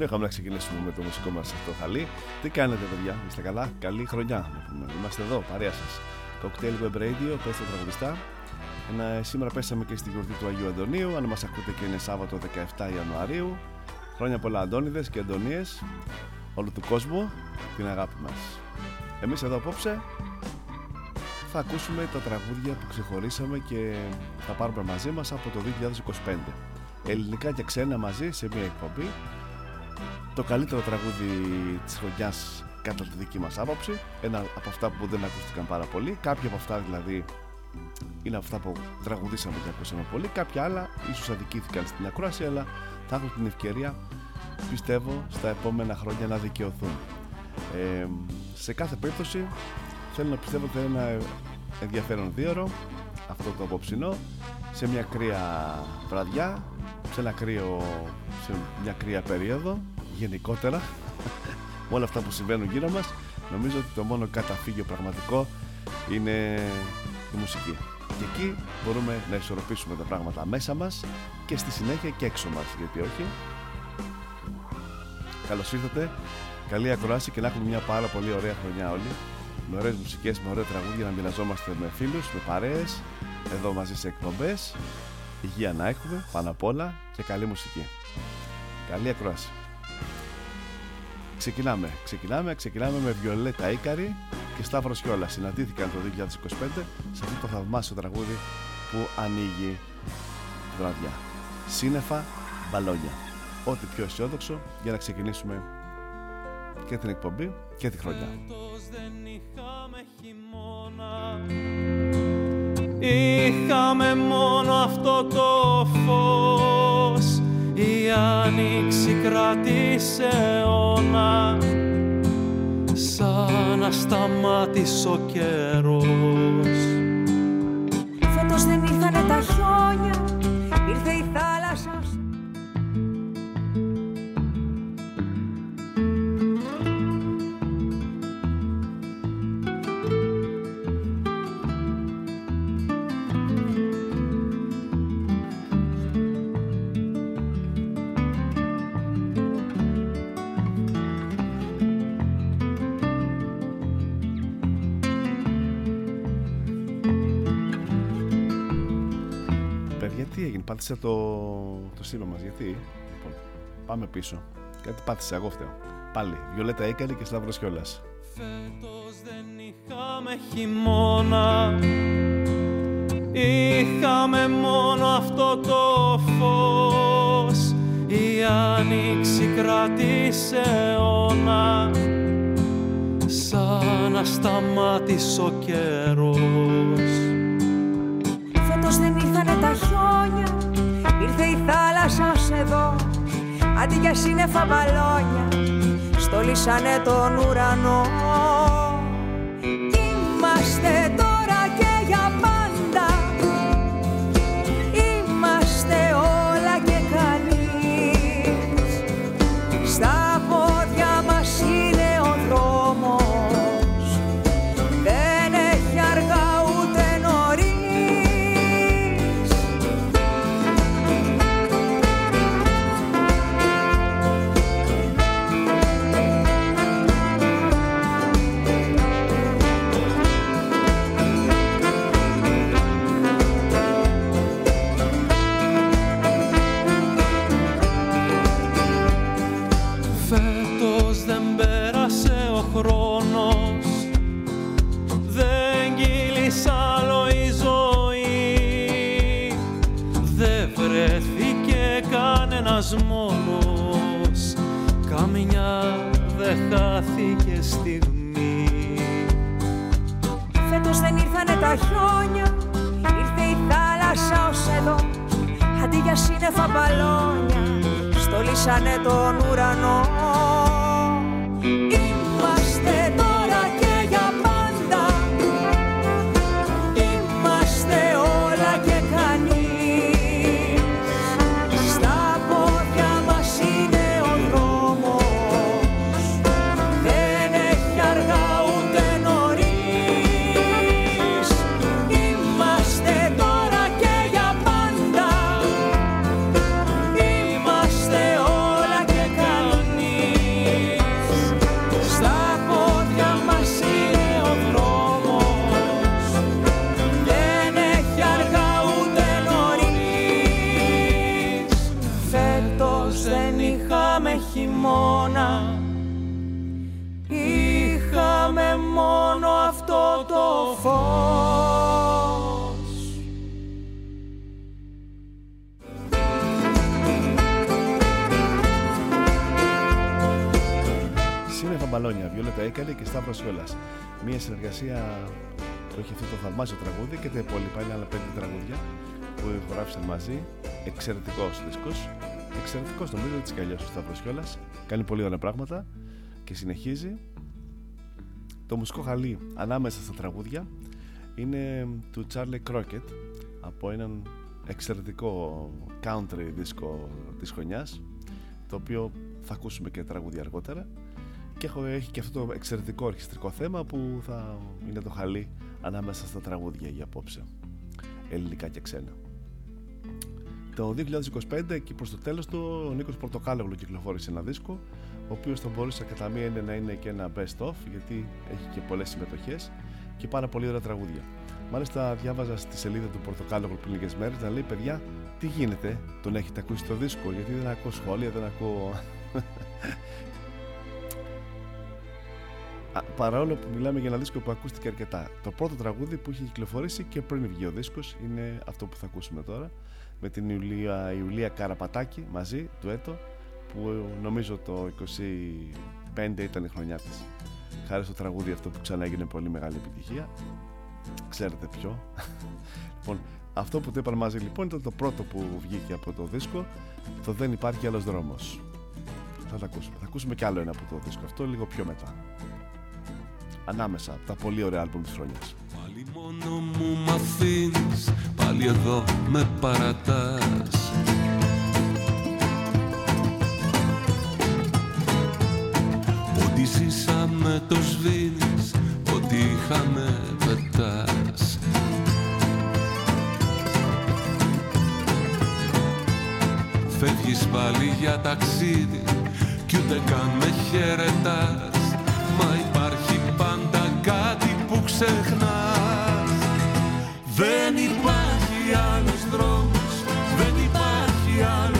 Καιρό είχαμε να ξεκινήσουμε με το μουσικό μας αυτό χαλί. Τι κάνετε, παιδιά, είστε καλά, καλή χρονιά. Είμαστε εδώ, παρέα σας. Cocktail Web Radio, πες το τραγουδιστά. Ένα, σήμερα πέσαμε και στη γιορτή του Αγίου Αντωνίου. Αν μας ακούτε και είναι Σάββατο 17 Ιανουαρίου. Χρόνια πολλά Αντώνιδε και Αντωνίες όλου του κόσμου την αγάπη μας. Εμείς εδώ απόψε θα ακούσουμε τα τραγούδια που ξεχωρίσαμε και θα πάρουμε μαζί μας από το 2025. Ελληνικά και ξένα μαζί σε μια εκπομπή το καλύτερο τραγούδι της χρονιάς κατά τη δική μας άποψη ένα από αυτά που δεν ακούστηκαν πάρα πολύ. Κάποια από αυτά δηλαδή είναι αυτά που τραγουδήσαμε και ακούσαμε πολύ. Κάποια άλλα ίσως αδικήθηκαν στην ακρόαση αλλά θα έχουν την ευκαιρία πιστεύω στα επόμενα χρόνια να δικαιωθούν. Ε, σε κάθε περίπτωση θέλω να πιστεύω ότι θα είναι ένα ενδιαφέρον δίωρο αυτό το απόψινό σε μια κρύα βραδιά σε, ένα κρύο, σε μια κρύα περίοδο γενικότερα. Με όλα αυτά που συμβαίνουν γύρω μας νομίζω ότι το μόνο καταφύγιο πραγματικό είναι η μουσική. Και εκεί μπορούμε να ισορροπήσουμε τα πράγματα μέσα μας και στη συνέχεια και έξω μας γιατί όχι. Καλώς ήρθατε. Καλή ακρόαση και να έχουμε μια πάρα πολύ ωραία χρονιά όλοι. Με ωραίες μουσικές, με ωραία τραγούδια να μοιραζόμαστε με φίλους, με παρέες. Εδώ μαζί σε εκπομπές. Υγεία να έχουμε πάνω απ' όλα και καλή μουσική. Καλή ακρόαση Ξεκινάμε, ξεκινάμε, ξεκινάμε με Βιολέτα Ίκαρη και Σταύρος Σιόλα. Συναντήθηκαν το 2025 σε αυτό το θαυμάσιο τραγούδι που ανοίγει τη βραδιά. Σύννεφα, μπαλόνια. Ό,τι πιο αισιόδοξο για να ξεκινήσουμε και την εκπομπή και τη χρονιά. Είχαμε μόνο αυτό το φως η άνοιξη κράτησε αιώνα σαν να σταμάτησε ο καιρός. Φέτος δεν ήρθανε τα χιόνια, ήρθε η θάλασσα πάτησε το, το στήλο μας. Γιατί, λοιπόν, πάμε πίσω. Κάτι πάτησε, εγώ φταίω. Πάλι, Βιολέτα Ίκαλη και Σταύρος Κιόλας. Φέτος δεν είχαμε χειμώνα Είχαμε μόνο αυτό το φως Η άνοιξη κράτησε αιώνα Σαν να σταμάτησε ο καιρός Ήρθε η θάλασσα εδώ Αντί για σύννεφα μπαλόνια Στολίσανε τον ουρανό. Είμαστε για σύννεφα μπαλόνια στολίσανε τον ουρανό Βιόλετα Έκαλη και Σταύρος Ιόλα. Μία συνεργασία που έχει αυτό το θαυμάσιο τραγούδι και τα υπόλοιπα είναι άλλα πέντε τραγούδια που γράφησαν μαζί. Εξαιρετικός δίσκος. Εξαιρετικός νομίζω έτσι κι αλλιώς ο Σταύρος Ιόλα. Κάνει πολύ ωραία πράγματα και συνεχίζει. Το μουσικό χαλί ανάμεσα στα τραγούδια είναι του Charlie Crockett από έναν εξαιρετικό country δίσκο της χρονιάς το οποίο θα ακούσουμε και τραγούδια αργότερα και έχω, έχει και αυτό το εξαιρετικό ορχιστρικό θέμα που θα είναι το χαλί ανάμεσα στα τραγούδια για απόψε ελληνικά και ξένα. Το 2025 εκεί προς το τέλος του ο Νίκος Πορτοκάλογλου κυκλοφόρησε ένα δίσκο ο οποίος θα μπορούσε κατά μία είναι να είναι και ένα best of γιατί έχει και πολλές συμμετοχές και πάρα πολύ ωραία τραγούδια. Μάλιστα διάβαζα στη σελίδα του Πορτοκάλογλου πριν λίγες μέρες να λέει παιδιά τι γίνεται, τον έχετε ακούσει το δίσκο γιατί δεν ακούω σχόλια, δεν ακούω παρόλο που μιλάμε για ένα δίσκο που ακούστηκε αρκετά. Το πρώτο τραγούδι που είχε κυκλοφορήσει και πριν βγει ο δίσκος είναι αυτό που θα ακούσουμε τώρα με την Ιουλία, Ιουλία Καραπατάκη μαζί, του έτο που νομίζω το 25 ήταν η χρονιά της. Χάρη στο τραγούδι αυτό που ξανά έγινε πολύ μεγάλη επιτυχία. Ξέρετε ποιο. λοιπόν, αυτό που το είπαν μαζί λοιπόν ήταν το πρώτο που βγήκε από το δίσκο το Δεν υπάρχει άλλος δρόμος. Θα τα ακούσουμε. Θα ακούσουμε κι άλλο ένα από το δίσκο αυτό λίγο πιο μετά ανάμεσα από τα πολύ ωραία άλμπουμ της χρονιάς. Πάλι μόνο μου μ' αφήνεις, πάλι εδώ με παρατάς. Ό,τι ζήσαμε το σβήνεις, ό,τι είχαμε πετάς. Φεύγεις πάλι για ταξίδι κι ούτε καν με χαιρετάς. Μα ξεχνάς. Δεν υπάρχει άλλος δρόμος, δεν υπάρχει άλλος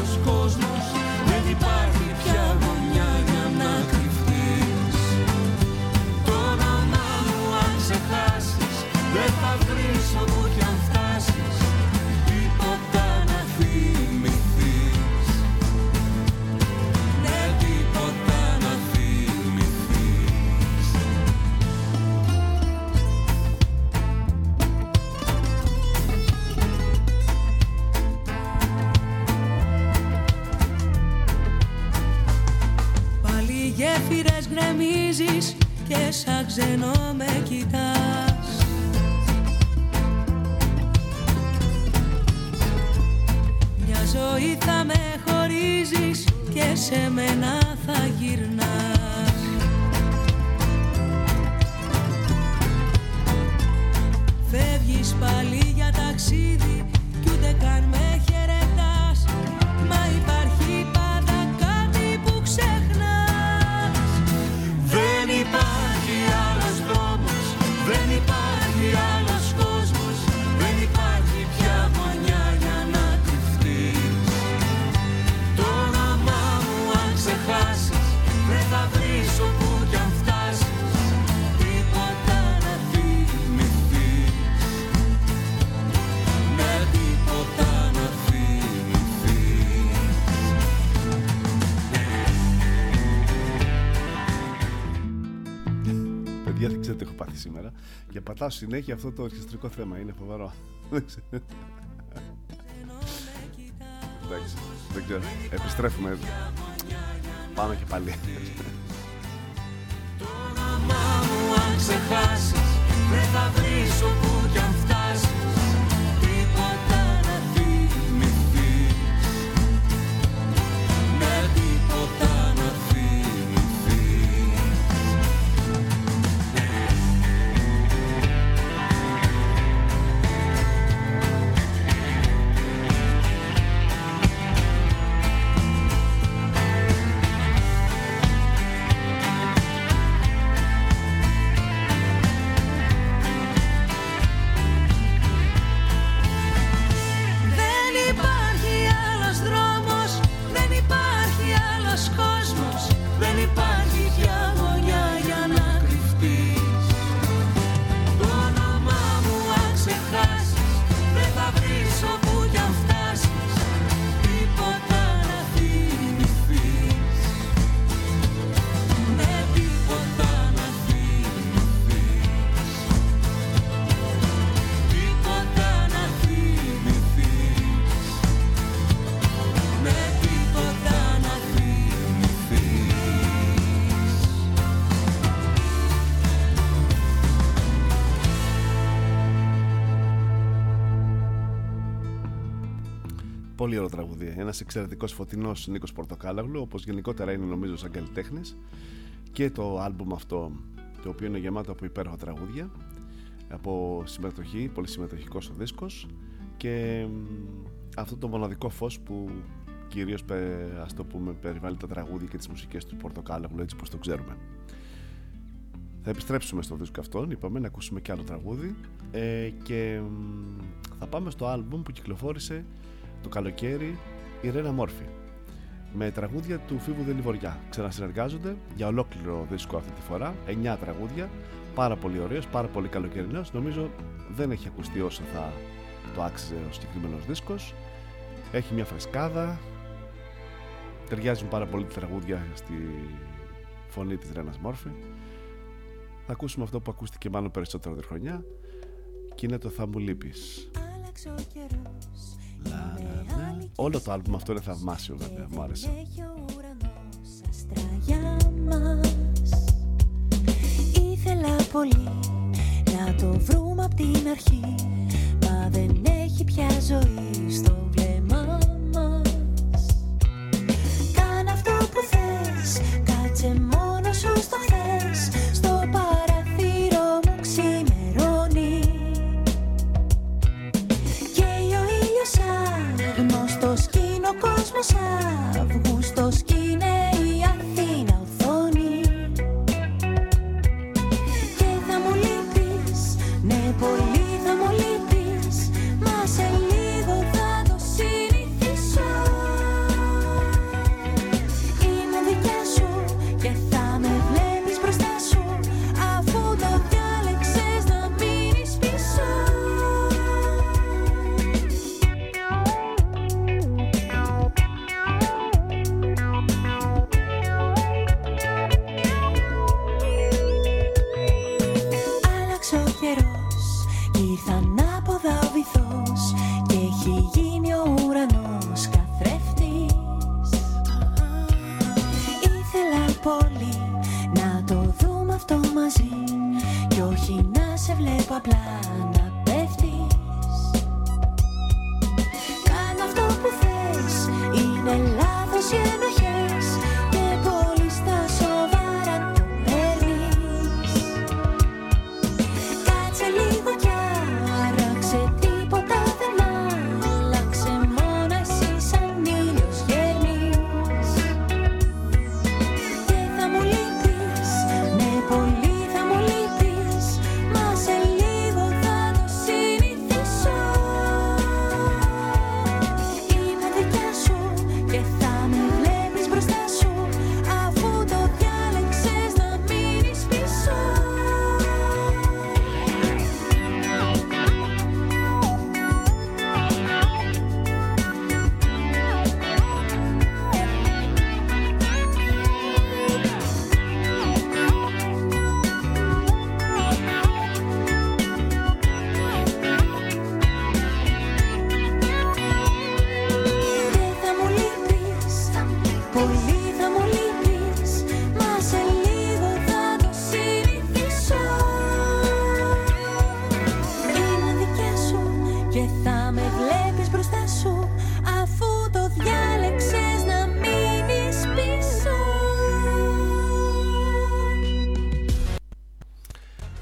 Και πατάω συνέχεια αυτό το ορχιστρικό θέμα. Είναι φοβερό. Εντάξει, δεν ξέρω. Επιστρέφουμε. Πάμε και πάλι. Πολύ ωραίο τραγούδι. Ένας εξαιρετικός φωτεινός Νίκος Πορτοκάλαγλου, όπως γενικότερα είναι νομίζω σαν καλλιτέχνης. Και το άλμπουμ αυτό, το οποίο είναι γεμάτο από υπέροχα τραγούδια. Από συμμετοχή, πολύ συμμετοχικός ο δίσκος. Και μ, αυτό το μοναδικό φως που κυρίως ας το πούμε περιβάλλει τα τραγούδια και τις μουσικές του Πορτοκάλαγλου έτσι όπω το ξέρουμε. Θα επιστρέψουμε στο δίσκο αυτόν, είπαμε να ακούσουμε και άλλο τραγούδι ε, και μ, θα πάμε στο άλμπουμ που κυκλοφόρησε το καλοκαίρι η Ρένα Μόρφη με τραγούδια του Φίβου Δελιβοριά. Ξανασυνεργάζονται για ολόκληρο δίσκο αυτή τη φορά, 9 τραγούδια, πάρα πολύ ωραίος, πάρα πολύ καλοκαιρινός. Νομίζω δεν έχει ακουστεί όσο θα το άξιζε ο συγκεκριμένος δίσκος. Έχει μια φρεσκάδα, ταιριάζουν πάρα πολύ τα τραγούδια στη φωνή της Ρένας Μόρφη. Θα ακούσουμε αυτό που ακούστηκε μάλλον περισσότερο τη χρονιά και είναι το «Θα μου λείπεις». Άλλαξε ο καιρός Λα, λα, λα. Όλο το άλμπουμ αυτό είναι θαυμάσιο βέβαια, μου άρεσε. Έχει ο ουρανός άστρα για μας Ήθελα πολύ να το βρούμε απ' την αρχή Μα δεν έχει πια ζωή στο βλέμμα μας Κάνε αυτό που θες, κάτσε μόνος σου στο χθες είναι ο σε βλέπω απλά να πέφτεις. Κάνε αυτό που θες, είναι λάθος οι ενοχές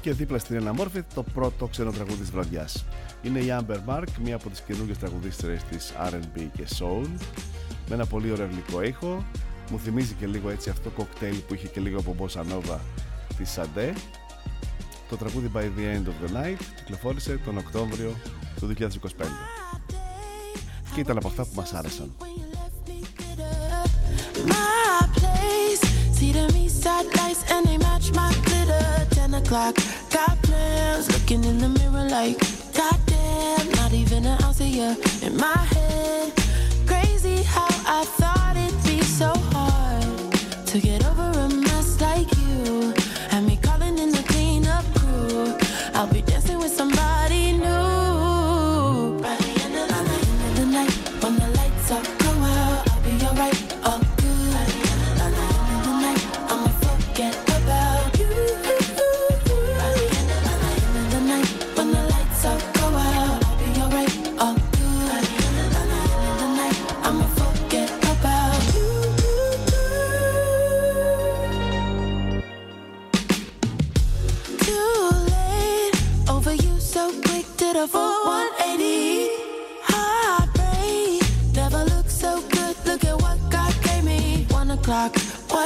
Και δίπλα στην Αναμόρφη το πρώτο ξένο τραγούδι της βραδιάς. Είναι η Amber Mark, μία από τις καινούργιες τραγουδίστρες της R&B και Soul με ένα πολύ ωραίο γλυκό ήχο. Μου θυμίζει και λίγο έτσι αυτό κοκτέιλ που είχε και λίγο από Bossa Nova της Sade. Το τραγούδι By the End of the Night κυκλοφόρησε τον Οκτώβριο του 2025 και ήταν από αυτά που μας άρεσαν. See them east side lights and they match my glitter. 10 o'clock, got plans. Looking in the mirror like, goddamn, not even an ounce of you in my head. Crazy how I thought it'd be so hard to get over a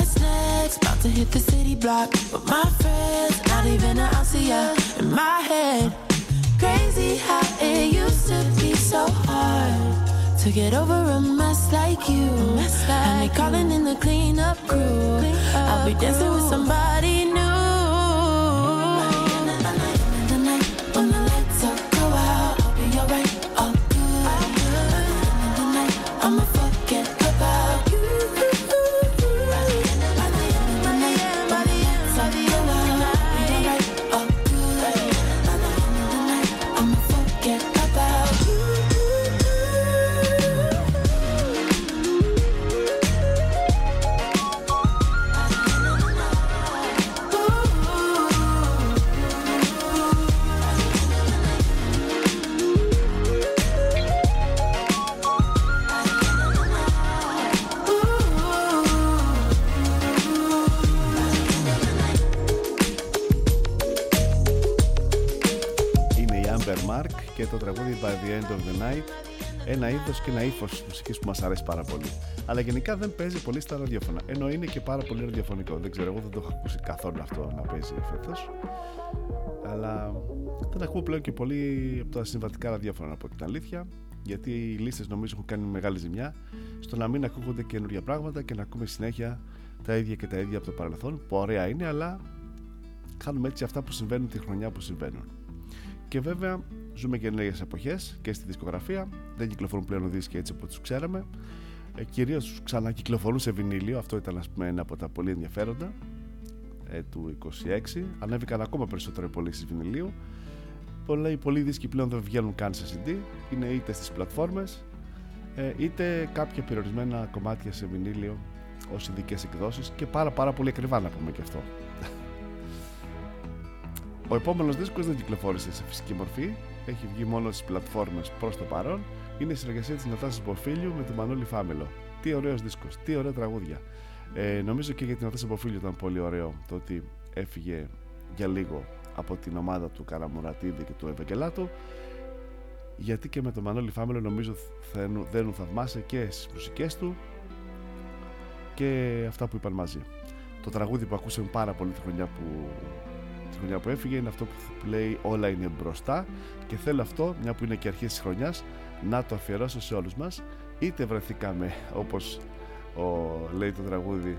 what's next? About to hit the city block but my friends. Not even an ounce of ya in my head. Crazy how it used to be so hard to get over a mess like you. and me calling in the cleanup crew. I'll be dancing with somebody new. The End of the Night ένα είδος και ένα ύφος μουσικής που μας αρέσει πάρα πολύ. Αλλά γενικά δεν παίζει πολύ στα ραδιόφωνα. Ενώ είναι και πάρα πολύ ραδιοφωνικό. Δεν ξέρω εγώ δεν το έχω ακούσει καθόλου αυτό να παίζει φέτος. Αλλά δεν ακούω πλέον και πολύ από τα συμβατικά ραδιόφωνα να πω την αλήθεια. Γιατί οι λίστες νομίζω έχουν κάνει μεγάλη ζημιά στο να μην ακούγονται καινούργια πράγματα και να ακούμε συνέχεια τα ίδια και τα ίδια από το παρελθόν που ωραία είναι αλλά κάνουμε έτσι αυτά που συμβαίνουν τη χρονιά που συμβαίνουν και βέβαια ζούμε και νέες εποχές και στη δισκογραφία. Δεν κυκλοφορούν πλέον δίσκοι έτσι όπως τους ξέραμε. Ε, Κυρίως ξανακυκλοφορούν σε βινίλιο. Αυτό ήταν ας πούμε, ένα από τα πολύ ενδιαφέροντα ε, του 26. Ανέβηκαν ακόμα περισσότερο οι πωλήσει βινιλίου. Πολλοί, πολλοί δίσκοι πλέον δεν βγαίνουν καν σε CD. Είναι είτε στις πλατφόρμες ε, είτε κάποια περιορισμένα κομμάτια σε βινίλιο ως ειδικές εκδόσεις και πάρα, πάρα πολύ ακριβά να πούμε και αυτό. Ο επόμενος δίσκος δεν κυκλοφόρησε σε φυσική μορφή, έχει βγει μόνο στις πλατφόρμες προς το παρόν. Είναι η συνεργασία της Νατάσας Μποφίλιου με τον Μανώλη Φάμελο. Τι ωραίος δίσκος, τι ωραία τραγούδια. Ε, νομίζω και για την Νατάσα Μποφίλιου ήταν πολύ ωραίο το ότι έφυγε για λίγο από την ομάδα του Καραμουρατίδη και του Ευαγγελάτου. Γιατί και με τον Μανώλη Φάμελο νομίζω θα δένουν θαυμάσια και στις μουσικές του και αυτά που είπαν μαζί. Το τραγούδι που ακούσαμε πάρα πολύ τη χρονιά που τη χρονιά που έφυγε είναι αυτό που λέει όλα είναι μπροστά και θέλω αυτό, μια που είναι και αρχές της χρονιάς, να το αφιερώσω σε όλους μας είτε βρεθήκαμε όπως ο, λέει το τραγούδι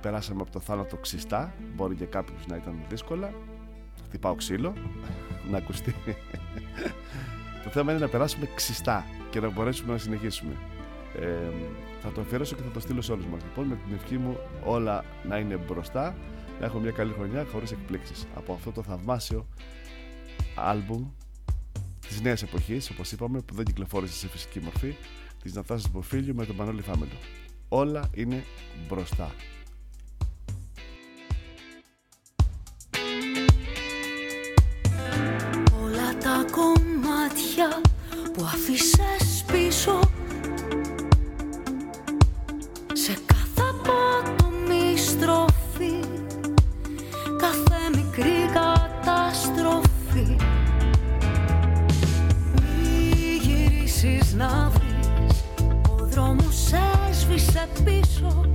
περάσαμε από το θάνατο ξιστά μπορεί για κάποιους να ήταν δύσκολα χτυπάω ξύλο να ακουστεί το θέμα είναι να περάσουμε ξιστά και να μπορέσουμε να συνεχίσουμε. Ε, θα το αφιερώσω και θα το στείλω σε όλους μας. Λοιπόν με την ευχή μου όλα να είναι μπροστά να έχω μια καλή χρονιά χωρίς εκπλήξεις. Από αυτό το θαυμάσιο άλμπουμ της νέας εποχής όπως είπαμε που δεν κυκλοφόρησε σε φυσική μορφή της Νατάσας Μποφίλιου με τον Πανόλη Φάμελο. Όλα είναι μπροστά. Όλα τα κομμάτια κορίτσια που αφήσες πίσω να βρεις. Ο δρόμος έσβησε πίσω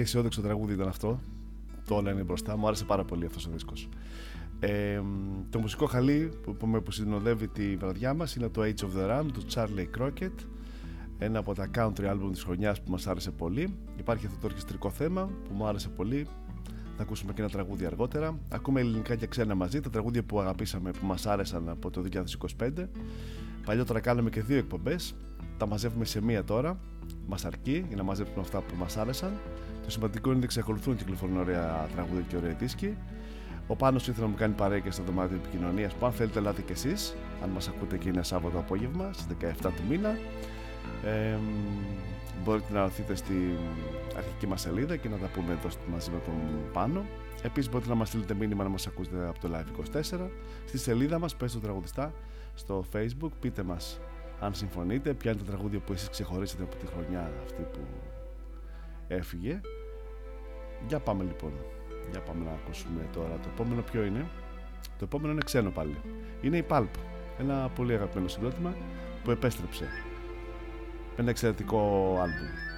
και αισιόδοξο τραγούδι ήταν αυτό. Το όλα είναι μπροστά. Μου άρεσε πάρα πολύ αυτός ο δίσκος. Ε, το μουσικό χαλί που, που, που συνοδεύει τη βραδιά μας είναι το Age of the Ram του Charlie Crockett. Ένα από τα country album της χρονιάς που μας άρεσε πολύ. Υπάρχει αυτό το ορχιστρικό θέμα που μου άρεσε πολύ. Θα ακούσουμε και ένα τραγούδι αργότερα. Ακούμε ελληνικά και ξένα μαζί τα τραγούδια που αγαπήσαμε που μας άρεσαν από το 2025 παλιότερα κάναμε και δύο εκπομπές. Τα μαζεύουμε σε μία τώρα. Μας αρκεί για να μαζέψουμε αυτά που μας άρεσαν το σημαντικό είναι ότι εξακολουθούν και κυκλοφορούν ωραία τραγούδια και ωραία δίσκοι ο Πάνος ήθελε να μου κάνει παρέα και στο δωμάτιο επικοινωνίας που αν θέλετε ελάτε κι εσείς αν μας ακούτε και είναι Σάββατο απόγευμα στις 17 του μήνα ε, μπορείτε να έρθετε στην αρχική μας σελίδα και να τα πούμε εδώ μαζί με τον Πάνο. Επίσης μπορείτε να μας στείλετε μήνυμα να μας ακούσετε από το Live24 στη σελίδα μας πες το τραγουδιστά στο facebook πείτε μας αν συμφωνείτε ποια είναι τα τραγούδια που εσείς ξεχωρίσετε από τη χρονιά αυτή που έφυγε για πάμε λοιπόν Για πάμε να ακούσουμε τώρα το επόμενο ποιο είναι; Το επόμενο είναι ξένο πάλι. Είναι η Pulp. Ένα πολύ αγαπημένο συγκρότημα που επέστρεψε. Ένα εξαιρετικό άλμπουμ.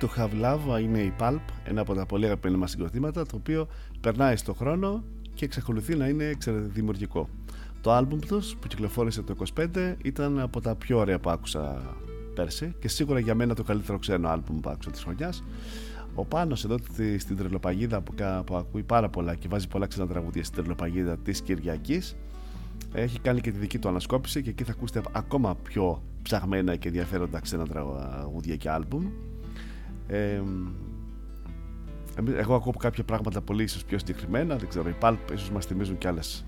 To Have Love είναι η Pulp, ένα από τα πολύ αγαπημένα μας συγκροτήματα το οποίο περνάει στο χρόνο και εξακολουθεί να είναι δημιουργικό. Το άλμπουμ τους που κυκλοφόρησε το 25 ήταν από τα πιο ωραία που άκουσα πέρσι και σίγουρα για μένα το καλύτερο ξένο άλμπουμ που άκουσα της χρονιάς. Ο Πάνος εδώ στην τρελοπαγίδα που, που ακούει πάρα πολλά και βάζει πολλά ξένα τραγούδια στην τρελοπαγίδα της Κυριακής έχει κάνει και τη δική του ανασκόπηση και εκεί θα ακούσετε ακόμα πιο ψαγμένα και ενδιαφέροντα ξένα τραγούδια και άλμπουμ. Ε, εγώ ακούω κάποια πράγματα πολύ ίσως πιο συγκεκριμένα, δεν ξέρω, οι Pulp ίσως μας θυμίζουν και άλλες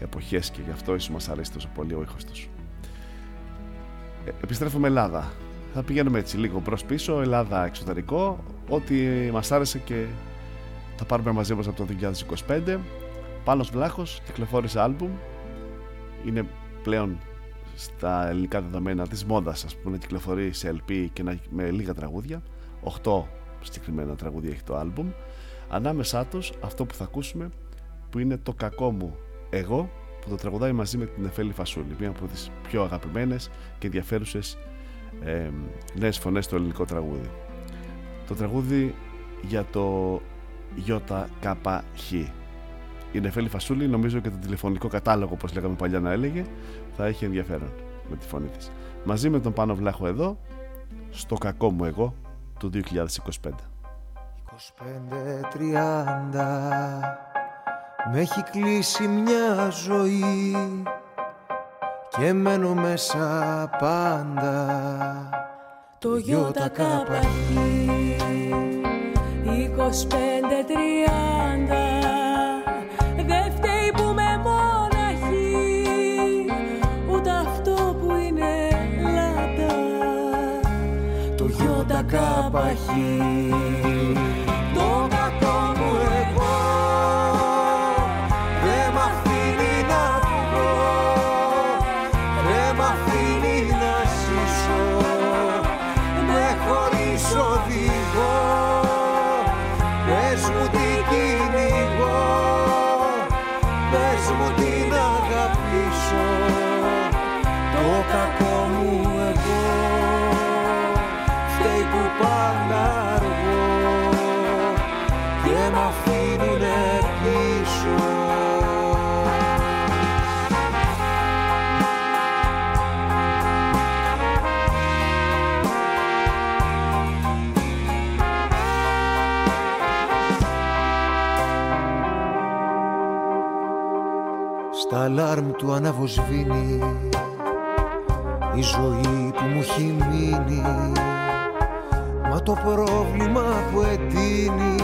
εποχές και γι' αυτό ίσως μας αρέσει τόσο πολύ ο ήχος τους. Ε, επιστρέφουμε Ελλάδα. Θα πηγαίνουμε έτσι λίγο προς πίσω, Ελλάδα εξωτερικό, ό,τι μας άρεσε και θα πάρουμε μαζί μας από το 2025. Πάνος Βλάχος, κυκλοφόρησε άλμπουμ, είναι πλέον στα ελληνικά δεδομένα της μόδας ας πούμε να κυκλοφορεί σε LP και να, με λίγα τραγούδια 8 συγκεκριμένα τραγούδια έχει το άλμπουμ. Ανάμεσά τους αυτό που θα ακούσουμε που είναι το κακό μου εγώ που το τραγουδάει μαζί με την Εφέλη Φασούλη. Μία από τις πιο αγαπημένες και ενδιαφέρουσες ε, νέες φωνές στο ελληνικό τραγούδι. Το τραγούδι για το ΙΚΧ η Νεφέλη Φασούλη νομίζω και το τηλεφωνικό κατάλογο όπως λέγαμε παλιά να έλεγε θα έχει ενδιαφέρον με τη φωνή της. Μαζί με τον Πάνο Βλάχο εδώ στο κακό μου εγώ του 2025 25-30 με έχει κλείσει μια ζωή και μένω μέσα πάντα. Το γιο τα καπαχή 25-30 καπαχή αλάρμ του αναβοσβήνει. Η ζωή που μου έχει μείνει μα το πρόβλημα που εντείνει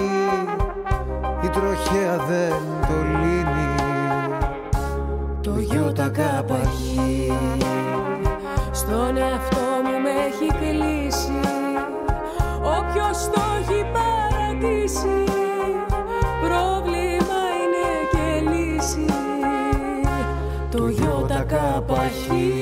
η τροχέα δεν το λύνει. Το γιο τα καπαχή στον εαυτό μου με έχει κλείσει. Όποιος το έχει παρατήσει καπαχή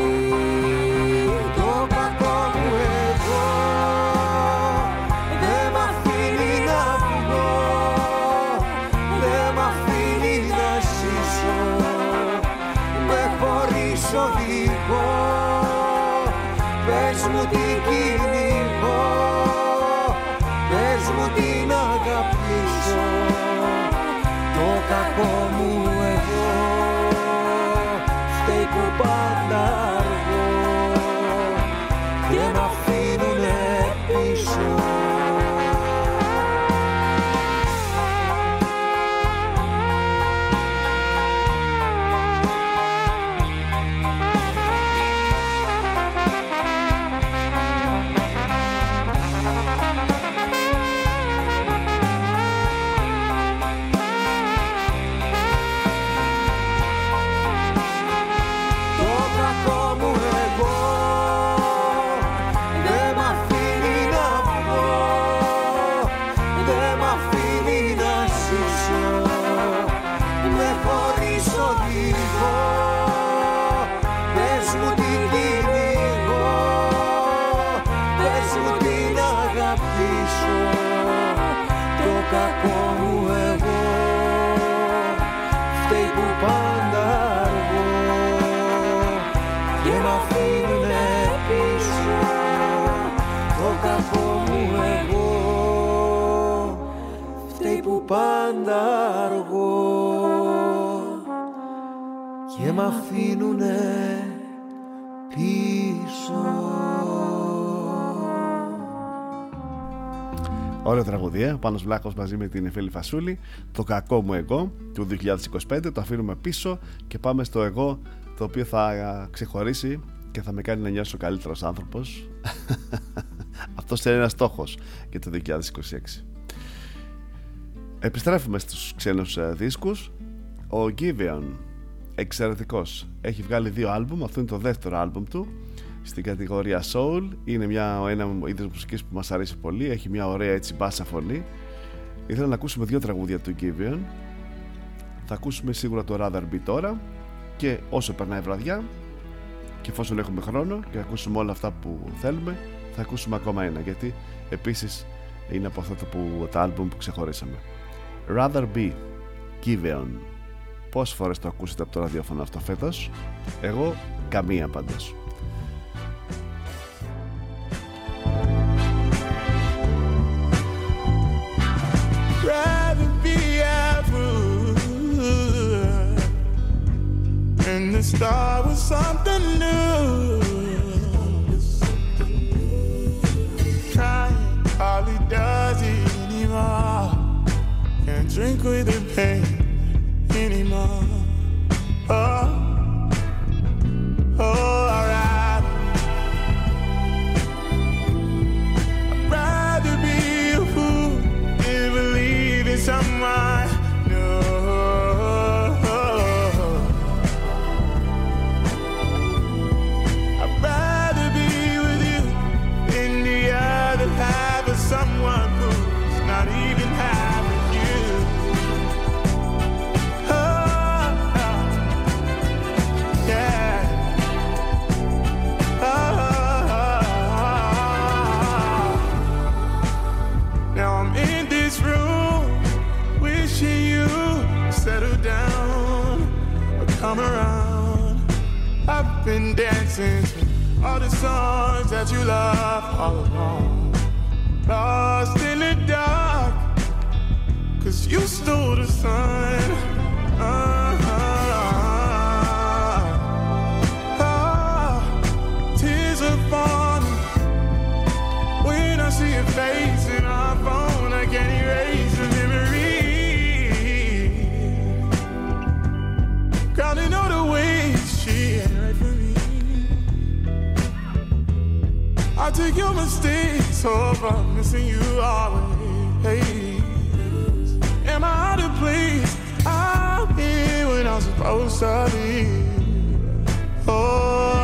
Ωραία τραγουδία, ο Πάνος Βλάχος μαζί με την Εφέλη Φασούλη. Το κακό μου εγώ του 2025 Το αφήνουμε πίσω και πάμε στο εγώ Το οποίο θα ξεχωρίσει και θα με κάνει να νιώσω καλύτερος άνθρωπος. Αυτός είναι ένας στόχος για το 2026 Επιστρέφουμε στους ξένους ε, δίσκους. Ο Giveon Εξαιρετικός Έχει βγάλει δύο άλμπουμ. Αυτό είναι το δεύτερο άλμπουμ του στην κατηγορία Soul. Είναι μια, ένα είδο μουσική που μας αρέσει πολύ. Έχει μια ωραία έτσι μπάσα φωνή. Ήθελα να ακούσουμε δύο τραγούδια του Givion. Θα ακούσουμε σίγουρα το Rather Be τώρα και όσο περνάει η βραδιά και εφόσον έχουμε χρόνο και ακούσουμε όλα αυτά που θέλουμε θα ακούσουμε ακόμα ένα γιατί επίσης είναι από αυτό που, τα άλμπουμ που ξεχωρίσαμε Rather Be Giveon Πόσες φορές το ακούσετε από το ραδιόφωνο αυτό φέτος; Εγώ καμία πάντως the start with something new. Trying hardly does it anymore. Can't drink with the pain anymore. Oh, oh, alright. I'd rather be a fool than believe in someone come around. I've been dancing to all the songs that you love all along. Lost in the dark, cause you stole the sun. Ah, tears are falling when I see your face in our phone. I can't erase Counting all the ways she ain't right for me. I take your mistakes oh, over missing you always. Am I out of place? I'm here when I'm supposed to be. Oh,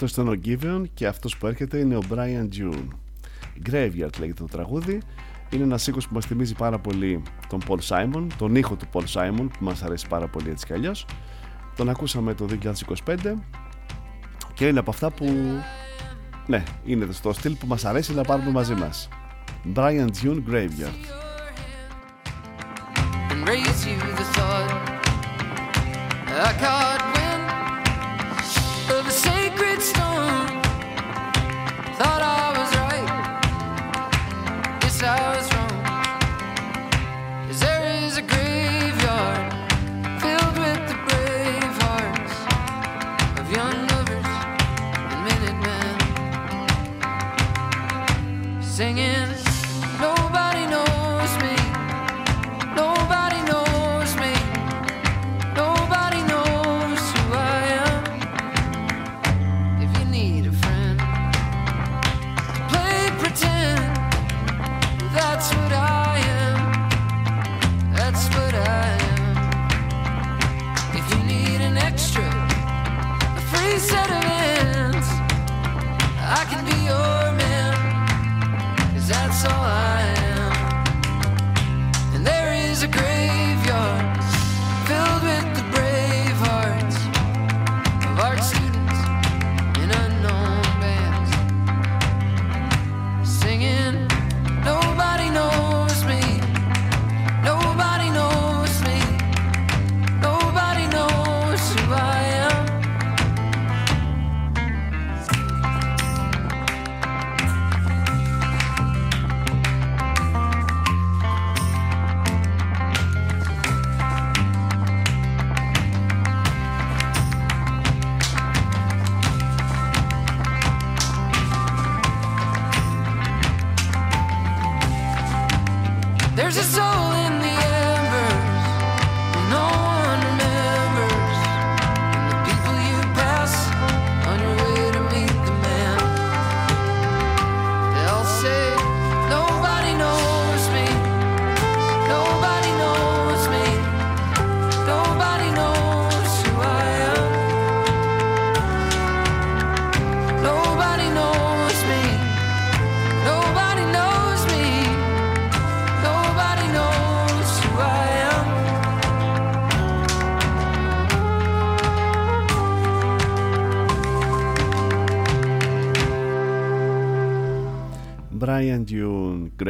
Αυτός ήταν ο Giveon και αυτός που έρχεται είναι ο Brian June. Graveyard λέγεται το τραγούδι. Είναι ένας ήχος που μας θυμίζει πάρα πολύ τον Paul Simon, τον ήχο του Paul Simon που μας αρέσει πάρα πολύ έτσι κι αλλιώς. Τον ακούσαμε το 2025 και είναι από αυτά που ναι, είναι στο στυλ που μας αρέσει να πάρουμε μαζί μας. Brian June Graveyard.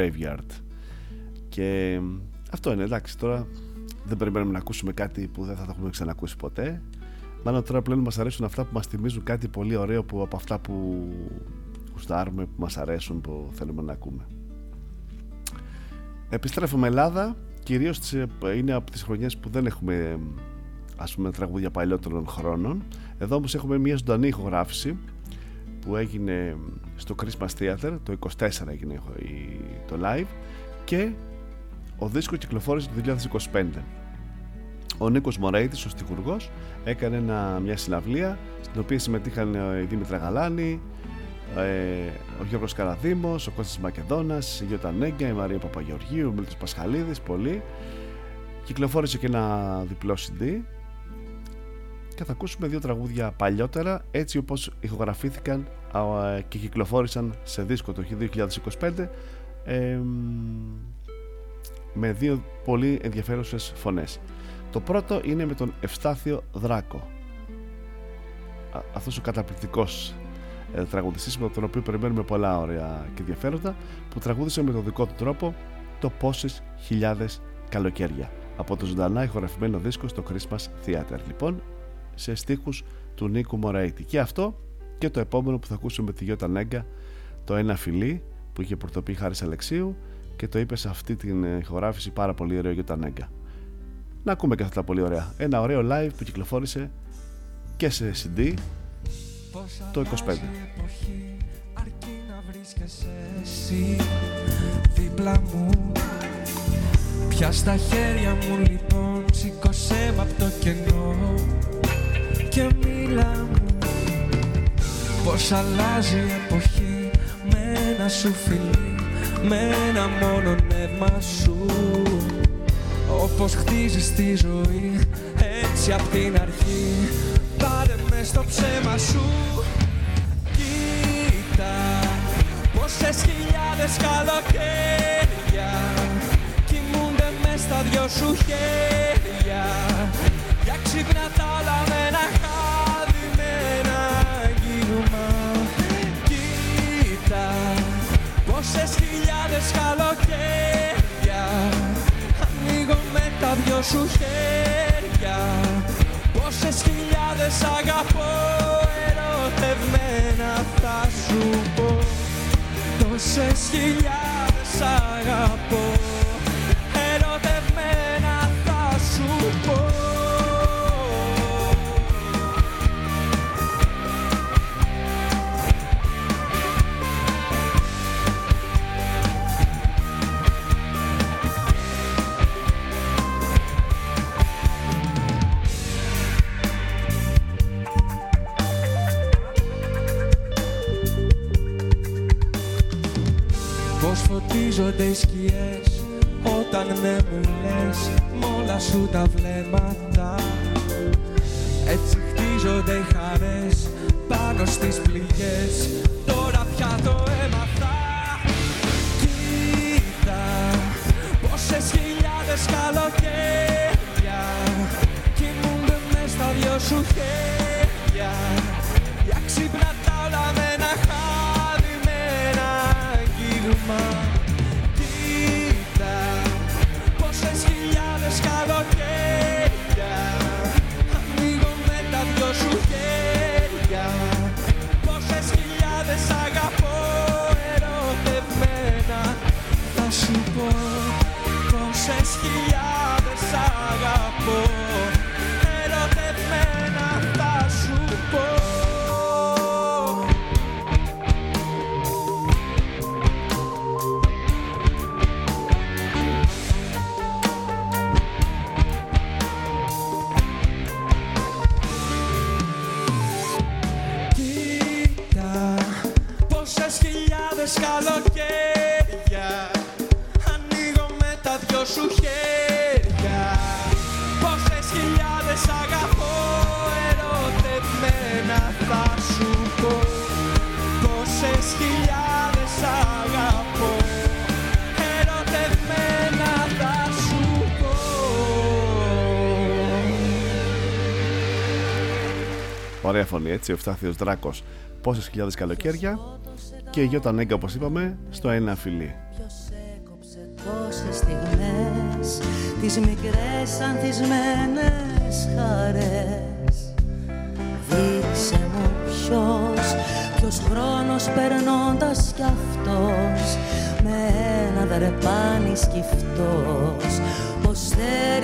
Graveyard. Και αυτό είναι εντάξει τώρα δεν περιμένουμε να ακούσουμε κάτι που δεν θα το έχουμε ξανακούσει ποτέ. Μάλλον τώρα πλέον μας αρέσουν αυτά που μας θυμίζουν κάτι πολύ ωραίο που, από αυτά που γουστάρουμε, που μας αρέσουν, που θέλουμε να ακούμε. Επιστρέφουμε Ελλάδα κυρίως είναι από τις χρονιές που δεν έχουμε ας πούμε τραγούδια παλιότερων χρόνων. Εδώ όμως έχουμε μια ζωντανή ηχογράφηση που έγινε στο Christmas Theater το 24 έγινε το live και ο δίσκος κυκλοφόρησε το 2025 ο Νίκος Μωρέιτης, ο στιχουργός έκανε ένα, μια συναυλία στην οποία συμμετείχαν η Δήμητρα Γαλάνη ε, ο Γιώργος Καραδήμος, ο Κώστας Μακεδόνας, η Γιώτα Νέγκια, η Μαρία Παπαγεωργίου, ο Μίλτος Πασχαλίδης, πολλοί. Κυκλοφόρησε και ένα διπλό CD και θα ακούσουμε δύο τραγούδια παλιότερα έτσι όπως ηχογραφήθηκαν και κυκλοφόρησαν σε δίσκο το 2025 με δύο πολύ ενδιαφέρουσες φωνές. Το πρώτο είναι με τον Ευστάθιο Δράκο. αυτός ο καταπληκτικός ε, τραγουδιστής με τον οποίο περιμένουμε πολλά ωραία και ενδιαφέροντα που τραγούδισε με τον δικό του τρόπο το πόσες χιλιάδες καλοκαίρια από το ζωντανά ηχογραφημένο δίσκο στο Christmas Theater. Λοιπόν, σε στίχους του Νίκου Μωραήτη. Και αυτό και το επόμενο που θα ακούσουμε με τη Γιώτα Νέγκα, το Ένα Φιλί, που είχε πρωτοποιεί Χάρης Αλεξίου και το είπε σε αυτή την ηχογράφηση πάρα πολύ ωραίο Γιώτα Νέγκα. Να ακούμε και αυτά τα πολύ ωραία. Ένα ωραίο live που κυκλοφόρησε και σε CD το 25. Εσύ δίπλα μου Πια στα χέρια μου λοιπόν σήκωσέ μ' απ' το κενό και μίλα μου Πως αλλάζει η εποχή με ένα σου φιλί με ένα μόνο νεύμα σου. Όπως χτίζεις τη ζωή έτσι απ' την αρχή Πάρε μες στο ψέμα σου. Κοίτα πόσες χιλιάδες καλοκαίρια Κοιμούνται μες στα δυο σου χέρια. Για ξύπνα τα πόσες χιλιάδες καλοκαίρια. Ανοίγω με τα δυο σου χέρια. Πόσες χιλιάδες αγαπώ ερωτευμένα θα σου πω. Τόσες χιλιάδες αγαπώ σκιές όταν δεν μου λες μ' όλα σου τα βλέμματα. Έτσι χτίζονται οι χαρές πάνω στις πληγές ο Φτάθιος Δράκος Πόσες χιλιάδες καλοκαίρια και η Γιώτα Νέγκα όπως είπαμε στο ένα φιλί. Ποιος έκοψε τόσες στιγμές Τις μικρές ανθισμένες χαρές Δείξε μου ποιος Ποιος χρόνος περνώντας κι αυτός Με ένα δρεπάνι σκυφτός Πως θέρισε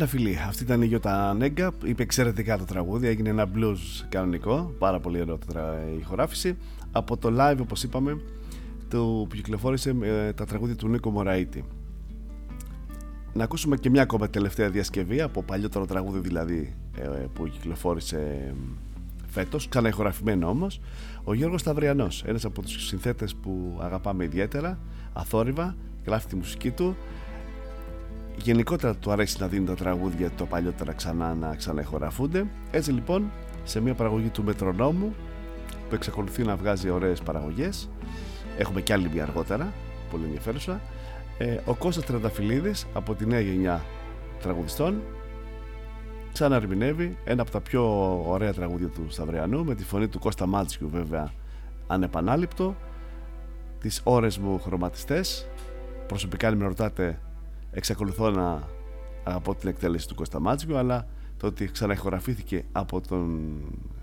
Ένα φιλί. Αυτή ήταν η Γιώτα Νέγκα. Είπε εξαιρετικά το τραγούδι. Έγινε ένα blues κανονικό. Πάρα πολύ ωραία τρα- η ηχογράφηση. Από το live, όπως είπαμε, του που κυκλοφόρησε ε, τα τραγούδια του Νίκο Μωραήτη. Να ακούσουμε και μια ακόμα τελευταία διασκευή από παλιότερο τραγούδι δηλαδή ε, που κυκλοφόρησε φέτος, ξανά ηχογραφημένο όμως. Ο Γιώργος Σταυριανός, ένας από τους συνθέτες που αγαπάμε ιδιαίτερα, αθόρυβα, γράφει τη μουσική του γενικότερα του αρέσει να δίνει τα τραγούδια το παλιότερα ξανά να ξαναεχογραφούνται. Έτσι λοιπόν, σε μια παραγωγή του Μετρονόμου που εξακολουθεί να βγάζει ωραίες παραγωγές, έχουμε κι άλλη μια αργότερα, πολύ ενδιαφέρουσα, Ε, ο Κώστας Τρενταφυλλίδης από τη νέα γενιά τραγουδιστών ξαναρμηνεύει ένα από τα πιο ωραία τραγούδια του Σταυριανού με τη φωνή του Κώστα Μάτσιου βέβαια ανεπανάληπτο τις ώρες μου χρωματιστές προσωπικά αν με ρωτάτε εξακολουθώ να αγαπώ την εκτέλεση του Κώστα Μάτσιου αλλά το ότι ξαναεχογραφήθηκε από τον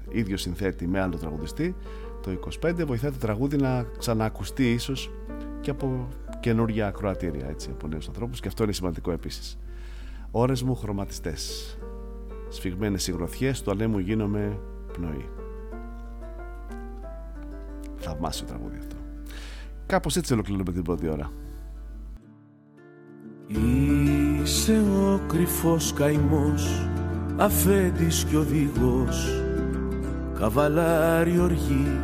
ίδιο συνθέτη με άλλο τραγουδιστή το 25 βοηθάει το τραγούδι να ξαναακουστεί ίσως και από καινούργια ακροατήρια έτσι, από νέους ανθρώπους. Και αυτό είναι σημαντικό επίσης. Ώρες μου χρωματιστές σφιγμένες υγροθιές του ανέμου γίνομαι πνοή θαυμάσιο τραγούδι αυτό. Κάπως έτσι ολοκληρώνουμε την πρώτη ώρα Είσαι ο κρυφός καημός αφέντης κι οδηγός καβαλάρι οργή.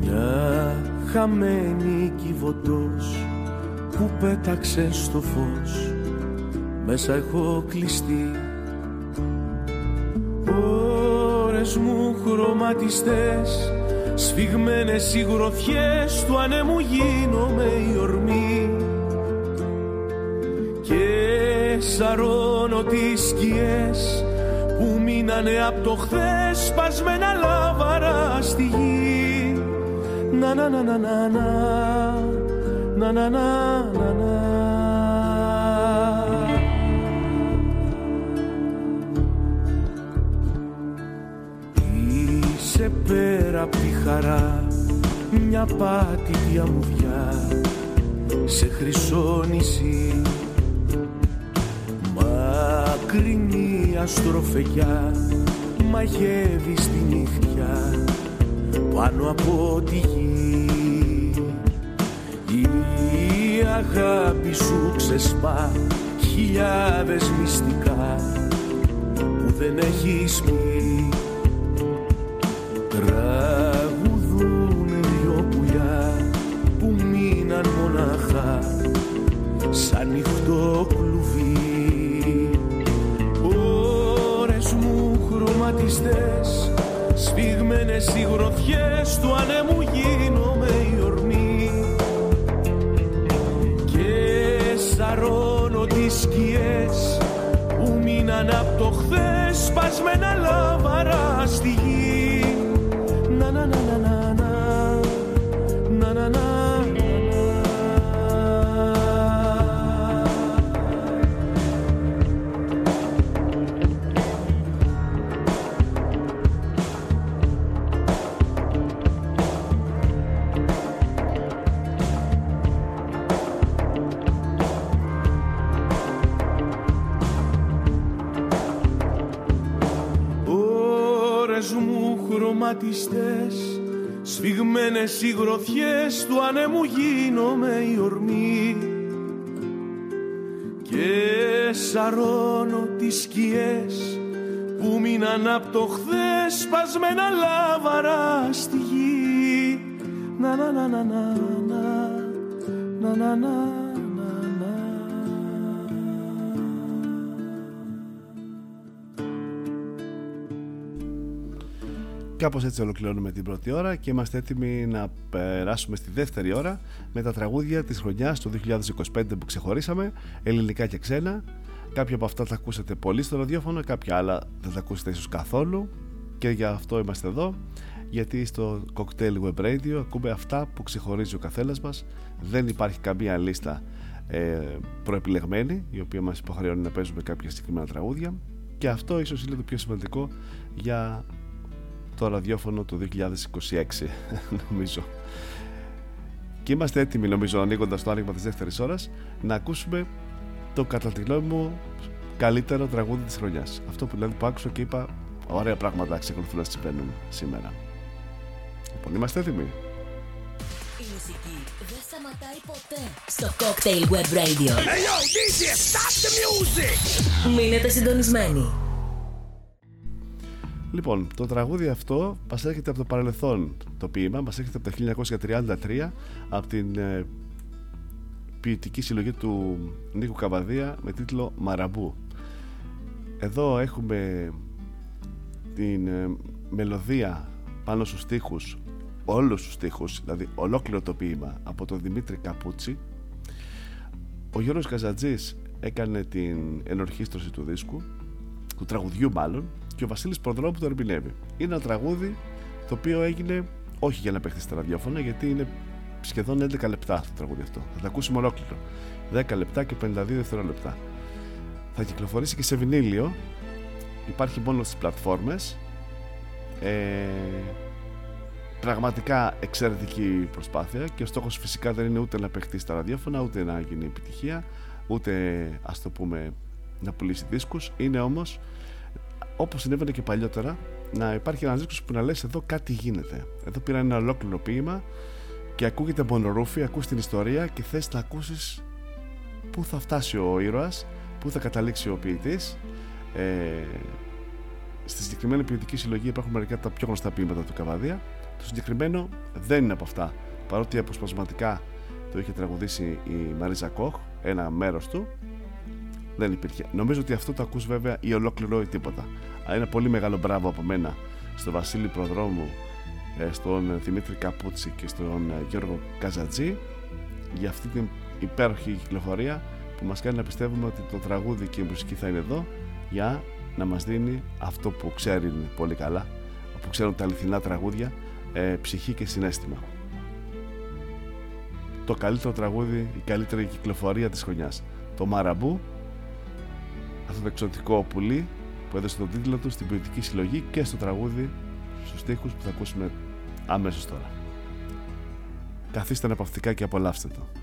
Μια χαμένη κυβωτός που πέταξε στο φως μέσα έχω κλειστεί. Ώρες μου χρωματιστές σφιγμένες οι γροθιές του ανέμου γίνομαι η ορμή και σαρώνω τις σκιές που μείνανε από το χθες σπασμένα λάβαρα στη γη. Να να να να να να να να να να Είσαι πέρα απ' τη χαρά μια πάτη διαμουδιά σε χρυσό νησί μακρινή αστροφεγιά μαγεύει στη νύχτια πάνω από τη γη. Η αγάπη σου ξεσπά χιλιάδες μυστικά που δεν έχεις πει γροθιές του ανέμου γίνομαι η ορμή. Και σαρώνω τις σκιές που μείναν απ' το χθες σπασμένα λάβαρα στη Οι γροθιές του ανέμου γίνομαι η ορμή και σαρώνω τις σκιές που μείναν από το χθες σπασμένα λάβαρα στη γη. Να να να Κάπως έτσι ολοκληρώνουμε την πρώτη ώρα και είμαστε έτοιμοι να περάσουμε στη δεύτερη ώρα με τα τραγούδια της χρονιάς του 2025 που ξεχωρίσαμε, ελληνικά και ξένα. Κάποια από αυτά τα ακούσατε πολύ στο ραδιόφωνο, κάποια άλλα δεν τα ακούσατε ίσως καθόλου. Και για αυτό είμαστε εδώ γιατί στο Cocktail Web Radio ακούμε αυτά που ξεχωρίζει ο καθένας μας. Δεν υπάρχει καμία λίστα ε, προεπιλεγμένη η οποία μας υποχρεώνει να παίζουμε κάποια συγκεκριμένα τραγούδια. Και αυτό ίσως είναι το πιο σημαντικό για το ραδιόφωνο του 2026 νομίζω και είμαστε έτοιμοι νομίζω ανοίγοντας το άνοιγμα της δεύτερης ώρας να ακούσουμε το κατά τη γνώμη μου καλύτερο τραγούδι της χρονιάς αυτό που δηλαδή που άκουσα και είπα ωραία πράγματα ξεκολουθούν να συμβαίνουν σήμερα λοιπόν είμαστε έτοιμοι Η μουσική δεν σταματάει ποτέ στο Cocktail Web Radio. Hey yo, DJ, stop the music! Μείνετε συντονισμένοι. Λοιπόν, το τραγούδι αυτό μας έρχεται από το παρελθόν το ποίημα, μας έρχεται από το 1933 από την ε, ποιητική συλλογή του Νίκου Καβαδία με τίτλο Μαραμπού. Εδώ έχουμε την ε, μελωδία πάνω στους στίχους, όλους τους στίχους, δηλαδή ολόκληρο το ποίημα από τον Δημήτρη Καπούτσι Ο Γιώργος Καζατζής έκανε την ενορχίστρωση του δίσκου, του τραγουδιού μάλλον, και ο Βασίλης Προδρόμου το ερμηνεύει. Είναι ένα τραγούδι το οποίο έγινε όχι για να παιχτεί στα ραδιόφωνα, γιατί είναι σχεδόν 11 λεπτά το τραγούδι αυτό. Θα το ακούσουμε ολόκληρο. 10 λεπτά και 52 δευτερόλεπτα. Θα κυκλοφορήσει και σε βινίλιο. Υπάρχει μόνο στις πλατφόρμες. Ε, πραγματικά εξαιρετική προσπάθεια και ο στόχος φυσικά δεν είναι ούτε να παιχτεί στα ραδιόφωνα, ούτε να γίνει επιτυχία, ούτε ας το πούμε να πουλήσει δίσκους. Είναι όμως, όπως συνέβαινε και παλιότερα, να υπάρχει ένας δίσκος που να λες εδώ κάτι γίνεται. Εδώ πήρα ένα ολόκληρο ποίημα και ακούγεται μονορούφι, ακούς την ιστορία και θες να ακούσεις πού θα φτάσει ο ήρωας, πού θα καταλήξει ο ποιητής. Ε, στη συγκεκριμένη ποιητική συλλογή υπάρχουν μερικά τα πιο γνωστά ποίηματα του Καβαδία. Το συγκεκριμένο δεν είναι από αυτά. Παρότι αποσπασματικά το είχε τραγουδήσει η Μαρίζα Κοχ, ένα μέρος του, δεν υπήρχε. Νομίζω ότι αυτό το ακούς βέβαια ή ολόκληρο ή τίποτα. Αλλά ένα πολύ μεγάλο μπράβο από μένα στον Βασίλη Προδρόμου, ε, στον Δημήτρη Καπούτσι και στον ε, Γιώργο Καζατζή για αυτή την υπέροχη κυκλοφορία που μας κάνει να πιστεύουμε ότι το τραγούδι και η μουσική θα είναι εδώ για να μας δίνει αυτό που ξέρει πολύ καλά που ξέρουν τα αληθινά τραγούδια ε, ψυχή και συνέστημα το καλύτερο τραγούδι η καλύτερη κυκλοφορία της χρονιάς το Μαραμπού αυτό το εξωτικό πουλί που έδωσε τον τίτλο του στην ποιητική συλλογή και στο τραγούδι στους στίχους που θα ακούσουμε αμέσως τώρα. Καθίστε αναπαυτικά και απολαύστε το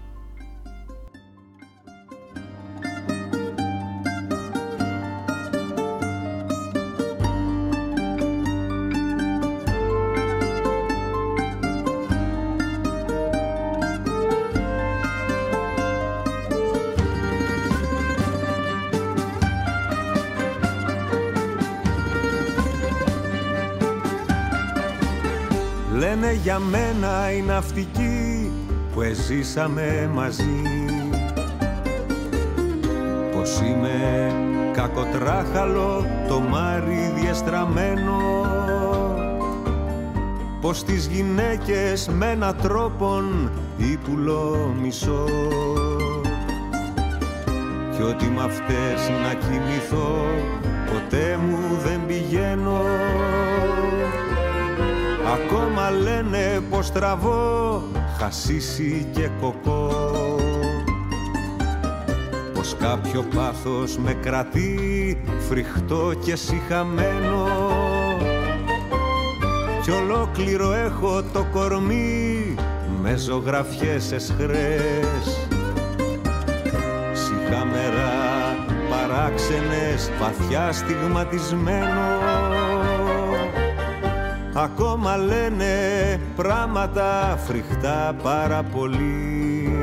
μένα οι ναυτικοί που εζήσαμε μαζί. Πως είμαι κακοτράχαλο το μάρι διεστραμμένο. Πως τις γυναίκες με ένα τρόπον ύπουλο μισό. Κι ότι μ' αυτές να κοιμηθώ ποτέ μου δεν πηγαίνω Ακόμα λένε πως τραβώ χασίσι και κοκό. Πως κάποιο πάθος με κρατεί φρικτό και συχαμένο. Κι ολόκληρο έχω το κορμί με ζωγραφιές εσχρές Συχαμερά παράξενες βαθιά στιγματισμένο Ακόμα λένε πράγματα φρικτά πάρα πολύ.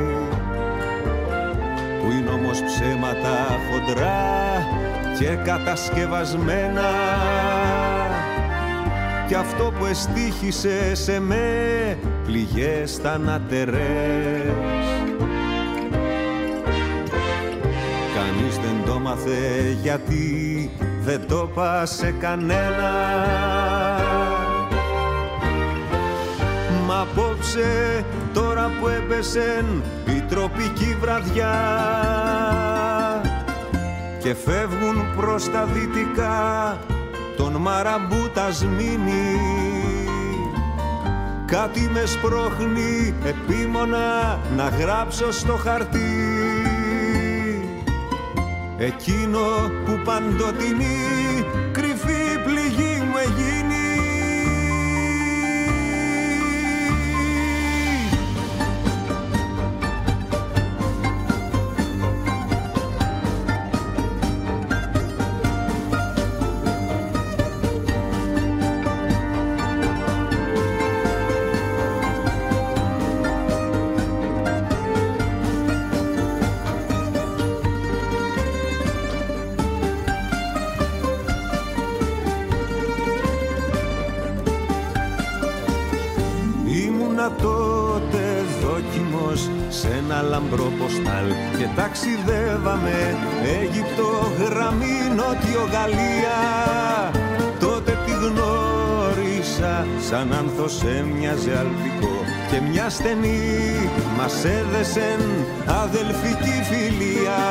Που είναι όμως ψέματα χοντρά και κατασκευασμένα. Κι αυτό που εστίχησε σε με πληγές θανατερές. Κανείς δεν το μάθε γιατί δεν το πάσε κανένα απόψε τώρα που έπεσεν η τροπική βραδιά. Και φεύγουν προς τα δυτικά τον μαραμπούτας σμήνει κάτι με σπρώχνει επίμονα να γράψω στο χαρτί. Εκείνο που παντοτινή ταξιδεύαμε. Αίγυπτο, γραμμή, Νότιο Γαλλία. Τότε τη γνώρισα μέσα σαν άνθος έμοιαζε αλπικό. Και μια στενή μας έδεσεν αδελφική φιλία.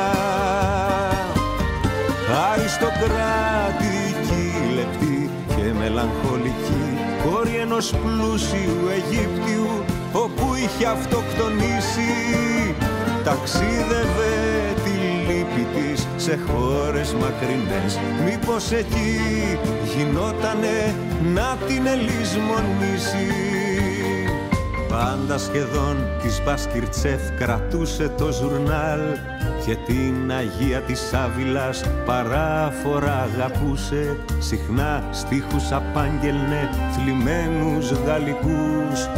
Αριστοκράτικη λεπτή και μελαγχολική. Κόρη ενός πλούσιου Αιγύπτιου όπου είχε αυτοκτονήσει ταξίδευε τη λύπη της σε χώρες μακρινές. Μήπως εκεί γινότανε να την ελισμονήσει. Πάντα σχεδόν της Μπασκυρτσέφ κρατούσε το ζουρνάλ και την Αγία της Άβυλας παράφορα αγαπούσε. Συχνά στίχους απάγγελνε θλιμμένους γαλλικούς.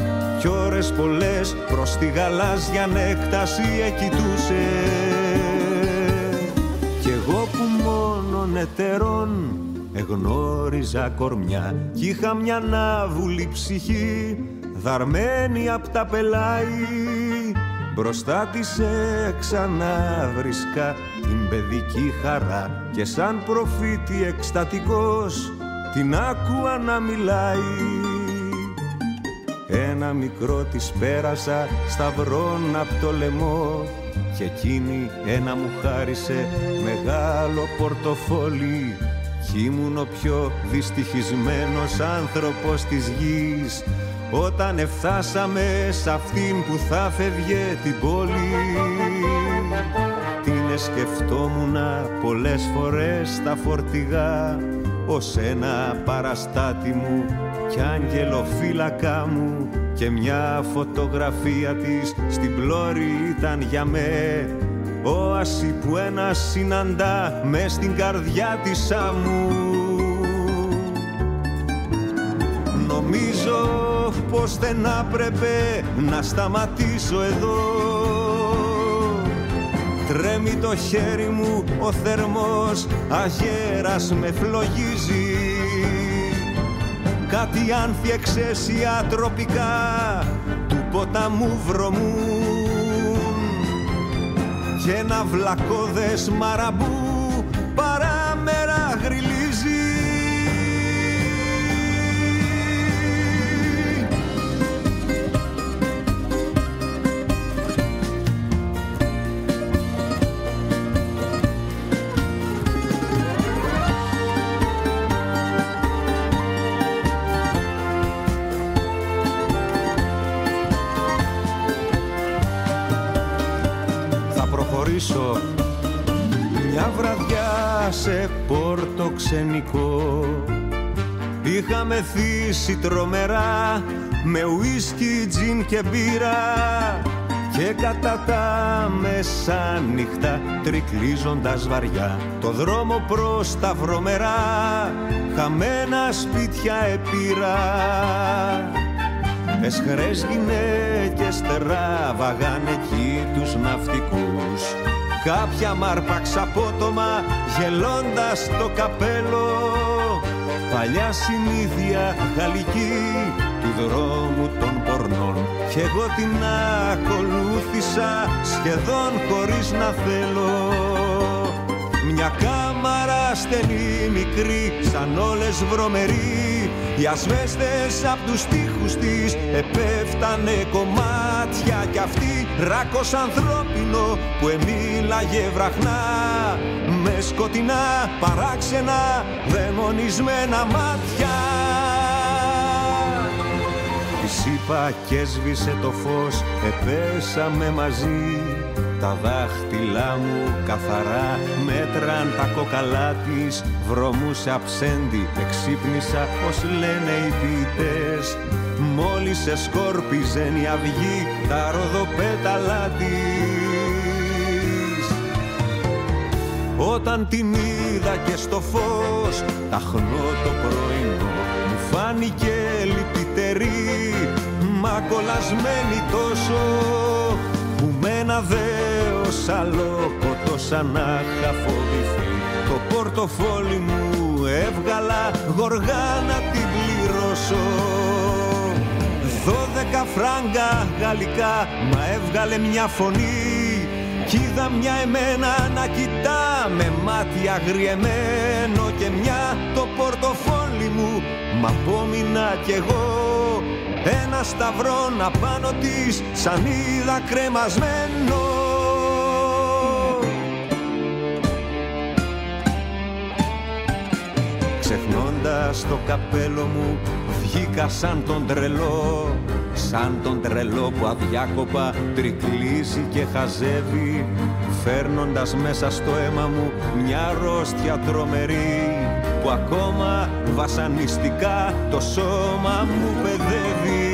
Κι ώρες πολλές προς τη γαλάζια έκταση εκοιτούσε κι εγώ που μόνον ετερών εγνώριζα κορμιά κι είχα μια ναύουλη ψυχή δαρμένη απ' τα πελάη Μπροστά της ξανά βρίσκα την παιδική χαρά και σαν προφήτη εκστατικός την άκουα να μιλάει. Ένα μικρό της πέρασα σταυρών απ' το λαιμό και εκείνη ένα μου χάρισε μεγάλο πορτοφόλι κι ήμουν ο πιο δυστυχισμένος άνθρωπος της γης όταν εφτάσαμε σ' αυτήν που θα φεύγε την πόλη. Την σκεφτόμουνα πολλές φορές στα φορτηγά ως ένα παραστάτη μου κι άγγελο μου. Και μια φωτογραφία της στην πλώρη ήταν για με. Όαση που ένα συναντά μες στην καρδιά της άμμου πως δεν άπρεπε να σταματήσω εδώ. Τρέμει το χέρι μου ο θερμός αγέρας με φλογίζει. Κάτι άνθη εξαίσια τροπικά του ποταμού βρωμούν. Και ένα βλακώδες μαραμπού πόρτο ξενικό. Είχαμε θύσει τρομερά με ουίσκι, τζιν και μπύρα και κατά τα μεσάνυχτα τρικλίζοντας βαριά. Το δρόμο προς τα βρωμερά χαμένα σπίτια επίρα. Εσχρές γυναίκες τεράβαγαν εκεί τους ναυτικούς Κάποια μάρπαξ απότομα γελώντας το καπέλο. Παλιά συνήθεια γαλλική του δρόμου των πορνών. Κι εγώ την ακολούθησα σχεδόν χωρίς να θέλω. Μια κάμαρα στενή μικρή σαν όλες βρωμερή Οι ασβέστες απ' τους τοίχους της επέφτανε κομμάτια. Κι αυτή ράκος ανθρώπινο που εμίλαγε βραχνά. Με σκοτεινά παράξενα δαιμονισμένα μάτια. Της είπα και έσβησε το φως, επέσαμε μαζί. Τα δάχτυλά μου καθαρά μέτραν τα κοκαλά της. Βρωμούσε αψέντη, εξύπνησα πως λένε οι ποιητές. Μόλις σε σκόρπιζεν η αυγή τα ροδοπέταλά της Όταν την είδα και στο φως ταχνό το πρωινό Μου. Φάνηκε λυπητερή μα κολλασμένη τόσο. Που με ένα δέος αλόκοτο σαν να είχα φοβηθεί. Το πορτοφόλι μου έβγαλα γοργά να την πληρώσω. Δώδεκα φράγκα γαλλικά μα έβγαλε μια φωνή κι είδα μια εμένα να κοιτά με μάτια αγριεμένο και μια το πορτοφόλι χέρι μου. Μ' απόμεινα κι εγώ ένα σταυρό να πάνω της σαν είδα κρεμασμένο. Ξεχνώντας το καπέλο μου βγήκα σαν τον τρελό Σαν τον τρελό που αδιάκοπα τρικλίζει και χαζεύει Φέρνοντας μέσα στο αίμα μου μια αρρώστια τρομερή Που ακόμα βασανιστικά το σώμα μου παιδεύει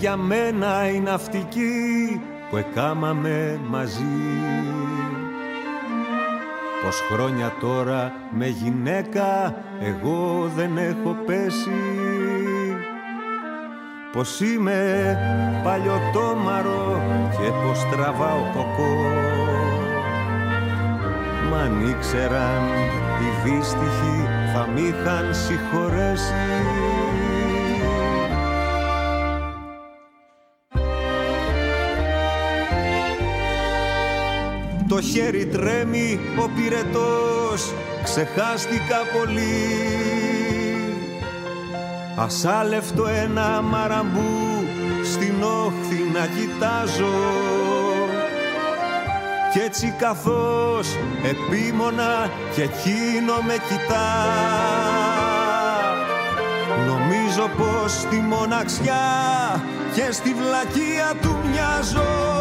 για μένα η ναυτική που εκάμαμε μαζί. Πως χρόνια τώρα με γυναίκα εγώ δεν έχω πέσει. Πως είμαι παλιωτόμαρο και πως τραβάω κοκό. Μ' αν ήξεραν οι δύστιχοι θα μ' είχαν συγχωρέσει Το χέρι τρέμει ο πυρετός. Ξεχάστηκα πολύ. Ασάλευτο ένα μαραμπού Στην όχθη να κοιτάζω. Κι έτσι καθώς επίμονα Και εκείνο με κοιτά. Νομίζω πως στη μοναξιά Και στη βλακεία του μοιάζω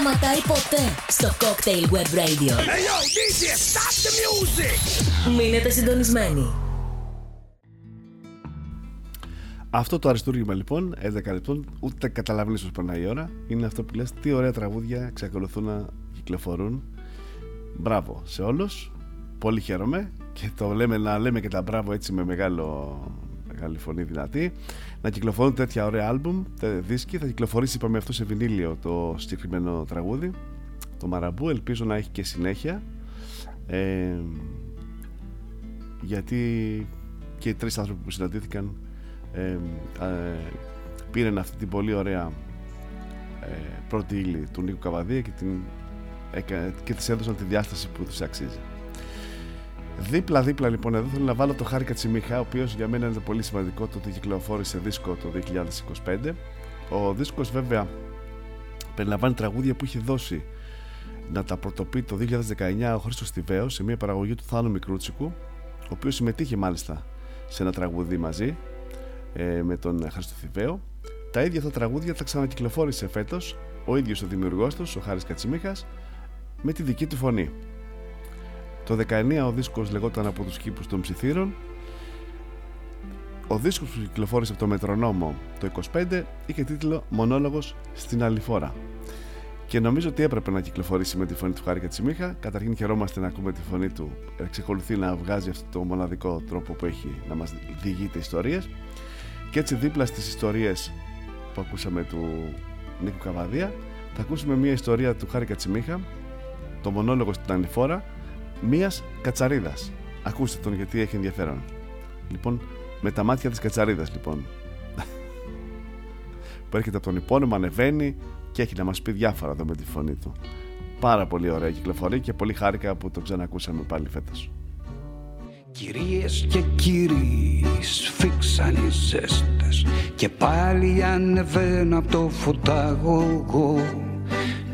σταματάει ποτέ στο Cocktail Web Radio. Hey yo, DJ, stop the music! Μείνετε συντονισμένοι. Αυτό το αριστούργημα λοιπόν, 11 λεπτών, ούτε καταλαβαίνεις πως περνάει η ώρα. Είναι αυτό που λες, τι ωραία τραγούδια εξακολουθούν να κυκλοφορούν. Μπράβο σε όλους. Πολύ χαίρομαι και το λέμε να λέμε και τα μπράβο έτσι με μεγάλο, μεγάλη φωνή δυνατή. Να κυκλοφορούν τέτοια ωραία άλμπουμ, τε- δίσκοι. Θα κυκλοφορήσει είπαμε αυτό σε βινίλιο το συγκεκριμένο τραγούδι. Το Μαραμπού, ελπίζω να έχει και συνέχεια. Ε, γιατί και οι τρεις άνθρωποι που συναντήθηκαν ε, ε, πήραν αυτή την πολύ ωραία ε, πρώτη ύλη του Νίκου Καβαδία και, την, έκα- και της έδωσαν τη διάσταση που τους αξίζει. Δίπλα δίπλα λοιπόν εδώ θέλω να βάλω το Χάρη Κατσιμίχα ο οποίος για μένα είναι πολύ σημαντικό το ότι κυκλοφόρησε δίσκο το 2025 ο δίσκος βέβαια περιλαμβάνει τραγούδια που είχε δώσει να τα πρωτοποιεί το 2019 ο Χρήστος Τιβαίος σε μια παραγωγή του Θάνου Μικρούτσικου ο οποίος συμμετείχε μάλιστα σε ένα τραγούδι μαζί ε, με τον Χρήστο Θιβαίο τα ίδια αυτά τραγούδια τα ξανακυκλοφόρησε φέτος ο ίδιος ο δημιουργός τους, ο Χάρης Κατσιμίχας με τη δική του φωνή το 19 ο δίσκος λεγόταν από τους κήπους των ψιθύρων ο δίσκος που κυκλοφόρησε από το Μετρονόμο το 25 είχε τίτλο «Μονόλογος στην Αληφόρα». Και νομίζω ότι έπρεπε να κυκλοφορήσει με τη φωνή του Χάρη Κατσιμίχα. Καταρχήν χαιρόμαστε να ακούμε τη φωνή του. Εξεκολουθεί να βγάζει αυτό το μοναδικό τρόπο που έχει να μας διηγείται ιστορίες. Και έτσι δίπλα στις ιστορίες που ακούσαμε του Νίκου Καβαδία θα ακούσουμε μια ιστορία του Χάρη Κατσιμίχα το μονόλογος στην Ανηφόρα μίας κατσαρίδας. Ακούστε τον γιατί έχει ενδιαφέρον. Λοιπόν, με τα μάτια της κατσαρίδας λοιπόν. που έρχεται από τον υπόνομο, ανεβαίνει και έχει να μας πει διάφορα εδώ με τη φωνή του. Πάρα πολύ ωραία κυκλοφορεί και πολύ χάρηκα που το ξανακούσαμε πάλι φέτος. Κυρίες και κύριοι σφίξαν οι ζέστες και πάλι ανεβαίνω από το φωταγωγό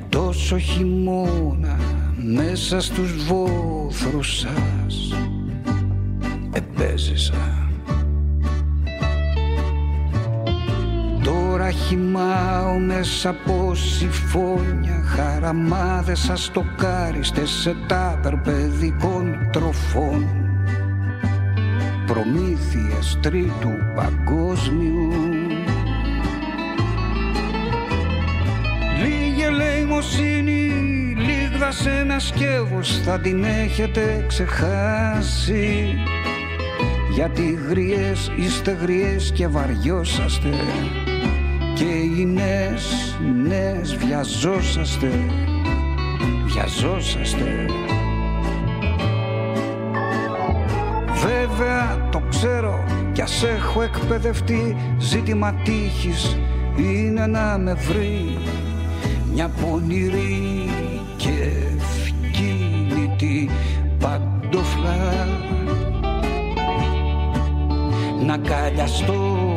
τόσο χειμώνα μέσα στους βόθρους σας επέζησα. Τώρα χυμάω μέσα από συμφώνια Χαραμάδες αστοκάριστες σε τάπερ παιδικών τροφών. Προμήθειες τρίτου παγκόσμιου. Λίγη ελεημοσύνη, λίγδα σε ένα σκεύος θα την έχετε ξεχάσει. Γιατί γριές είστε γριές και βαριόσαστε. Και οι νέες, νέες βιαζόσαστε, βιαζόσαστε. Βέβαια το ξέρω κι ας έχω εκπαιδευτεί. Ζήτημα τύχης είναι να με βρει μια πονηρή και ευκίνητη παντόφλα να καλιαστώ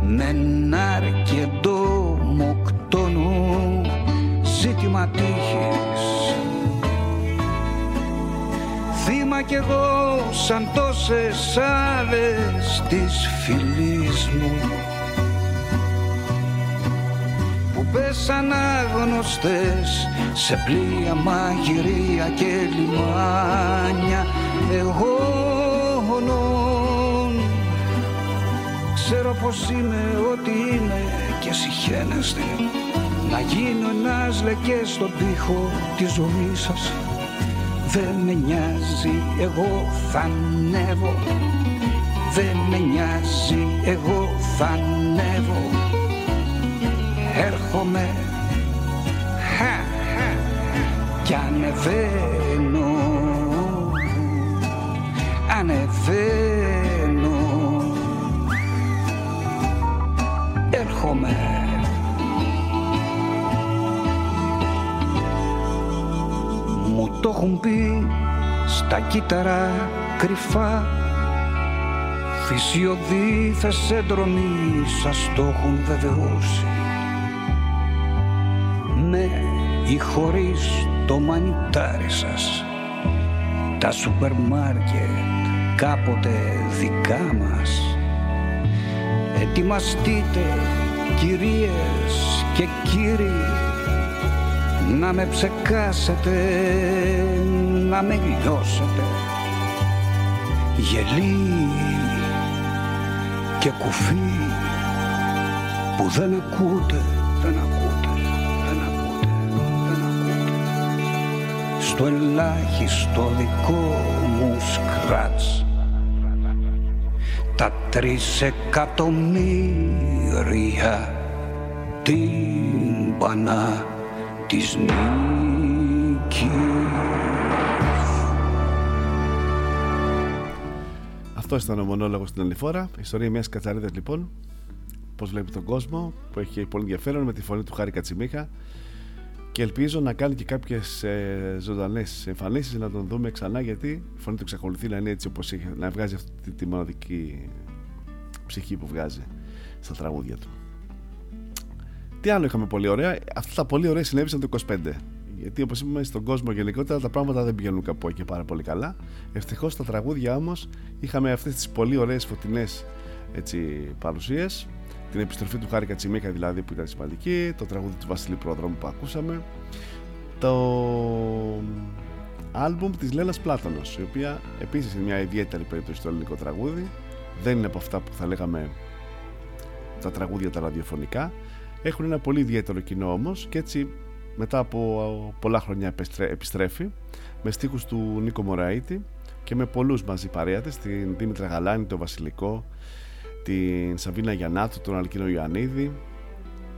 με ένα αρκετό μοκτόνο ζήτημα τύχης. Θύμα κι εγώ σαν τόσες άλλες της φιλής μου που πέσαν άγνωστες σε πλοία μαγειρία και λιμάνια. Εγώ Ξέρω πως είμαι ό,τι είμαι και συχαίνεστε. Να γίνω ένας λεκές στον τοίχο της ζωής σας. Δεν με νοιάζει, εγώ θα ανέβω. Δεν με νοιάζει, εγώ θα ανέβω Έρχομαι. Χα, χα, και ανεβαίνω. Ανεβαίνω. Έρχομαι. Μου το έχουν πει στα κύτταρα κρυφά. Φυσιοδίθες έντρομοι σας το έχουν βεβαιώσει ή χωρίς το μανιτάρι σας. Τα σούπερ μάρκετ κάποτε δικά μας. Ετοιμαστείτε κυρίες και κύριοι να με ψεκάσετε, να με λιώσετε γελί και κουφί που δεν ακούτε, δεν ακούτε, στο ελάχιστο δικό μου σκράτς τα τρεις εκατομμύρια τύμπανα της νίκης. Αυτό ήταν ο μονόλογος στην Αληφόρα. Ιστορία μιας κατσαρίδας λοιπόν. Πώς βλέπει τον κόσμο, που έχει πολύ ενδιαφέρον με τη φωνή του Χάρη Κατσιμίχα και ελπίζω να κάνει και κάποιες ε, ζωντανές εμφανίσεις να τον δούμε ξανά γιατί η φωνή του εξακολουθεί να είναι έτσι όπως έχει, να βγάζει αυτή τη μοναδική ψυχή που βγάζει στα τραγούδια του. Τι άλλο είχαμε πολύ ωραία, αυτά τα πολύ ωραία συνέβησαν το 25. Γιατί όπως είπαμε στον κόσμο γενικότερα τα πράγματα δεν πηγαίνουν κάπου και πάρα πολύ καλά. Ευτυχώς στα τραγούδια όμως είχαμε αυτές τις πολύ ωραίες φωτεινές παρουσίες την επιστροφή του Χάρη Κατσιμίκα δηλαδή που ήταν σημαντική, το τραγούδι του Βασιλή Προδρόμου που ακούσαμε, το άλμπουμ της Λένας Πλάτανος, η οποία επίσης είναι μια ιδιαίτερη περίπτωση στο ελληνικό τραγούδι, δεν είναι από αυτά που θα λέγαμε τα τραγούδια τα ραδιοφωνικά, έχουν ένα πολύ ιδιαίτερο κοινό όμως και έτσι μετά από πολλά χρόνια επιστρέφει με στίχους του Νίκο Μωραήτη και με πολλούς μαζί παρέατες, την Δήμητρα Γαλάνη, το Βασιλικό, την Σαβίνα Γιαννάτου, τον Αλκίνο Ιωαννίδη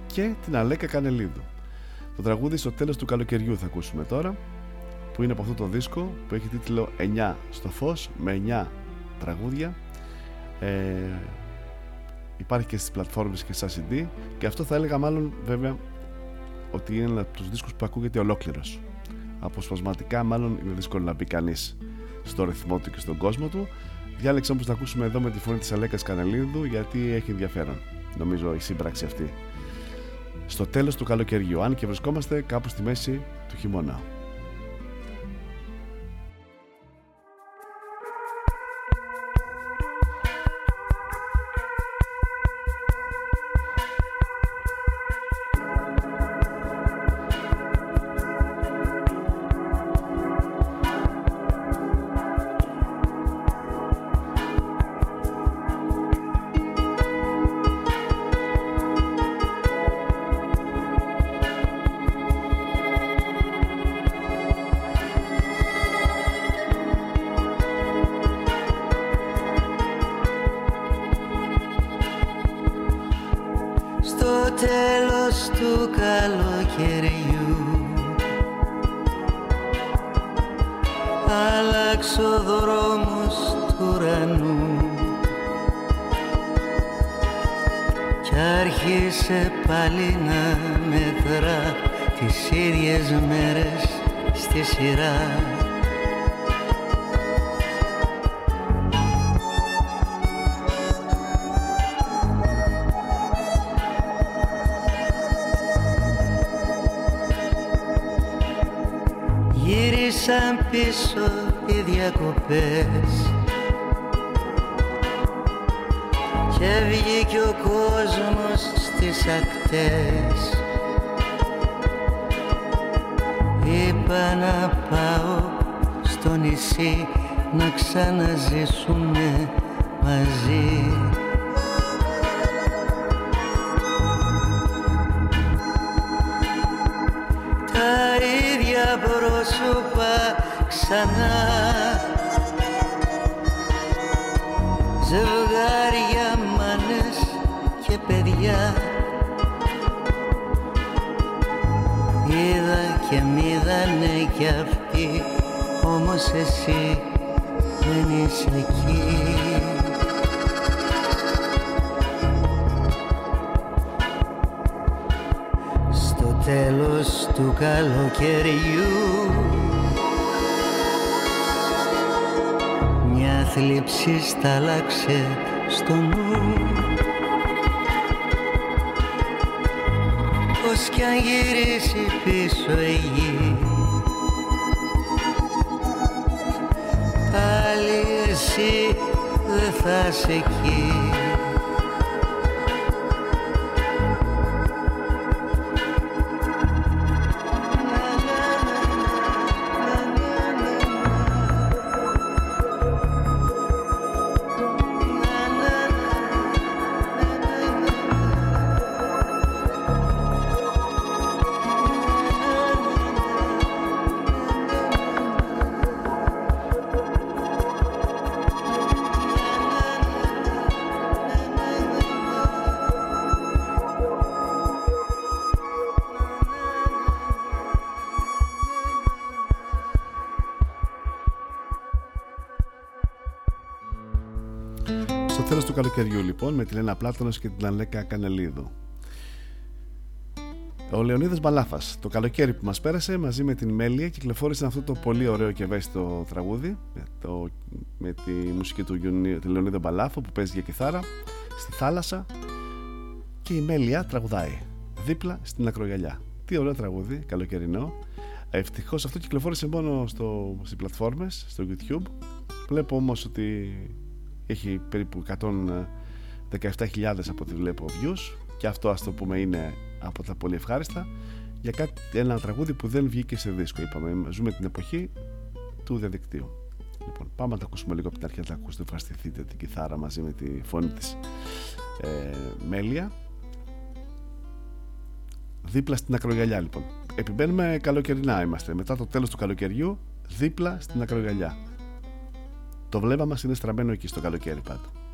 και την Αλέκα Κανελίδου. Το τραγούδι στο τέλος του καλοκαιριού θα ακούσουμε τώρα που είναι από αυτό το δίσκο που έχει τίτλο 9 στο φως με 9 τραγούδια. Ε, υπάρχει και στις πλατφόρμες και στα CD και αυτό θα έλεγα μάλλον βέβαια ότι είναι ένα από τους δίσκους που ακούγεται ολόκληρος. Αποσπασματικά μάλλον είναι δύσκολο να μπει κανείς στο ρυθμό του και στον κόσμο του Διάλεξα όμως να ακούσουμε εδώ με τη φωνή της Αλέκας Κανελίδου γιατί έχει ενδιαφέρον νομίζω η σύμπραξη αυτή. Στο τέλος του καλοκαιριού αν και βρισκόμαστε κάπου στη μέση του χειμώνα γυρίσει πίσω η γη. Πάλι εσύ δεν θα είσαι εκεί καλοκαιριού λοιπόν με την Λένα Πλάτωνος και την Αλέκα Κανελίδου. Ο Λεωνίδας Μπαλάφας, το καλοκαίρι που μας πέρασε μαζί με την Μέλια κυκλοφόρησαν αυτό το πολύ ωραίο και ευαίσθητο τραγούδι με, το, με τη μουσική του, Γιουνι- του Λεωνίδα Μπαλάφο που παίζει για κιθάρα στη θάλασσα και η Μέλια τραγουδάει δίπλα στην ακρογιαλιά. Τι ωραίο τραγούδι, καλοκαιρινό. Ευτυχώς αυτό κυκλοφόρησε μόνο στο, στις πλατφόρμες, στο YouTube. Βλέπω όμως ότι έχει περίπου 117.000 από ό,τι βλέπω views και αυτό ας το πούμε είναι από τα πολύ ευχάριστα για κάτι, ένα τραγούδι που δεν βγήκε σε δίσκο είπαμε, ζούμε την εποχή του διαδικτύου. Λοιπόν πάμε να τα ακούσουμε λίγο από την αρχή να τα ακούσετε ευχαριστηθείτε την κιθάρα μαζί με τη φωνή της. Ε, Μέλια. Δίπλα στην ακρογιαλιά λοιπόν. Επιμένουμε καλοκαιρινά είμαστε. Μετά το τέλος του καλοκαιριού δίπλα στην ακρογιαλιά το βλέμμα μας είναι στραμμένο εκεί στο καλοκαίρι πάντα.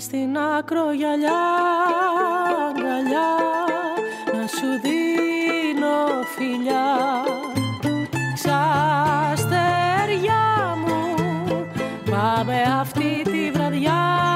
Στην ακρογιαλιά αγκαλιά να σου δίνω φιλιά. Ξ' αστέρια μου πάμε αυτή τη βραδιά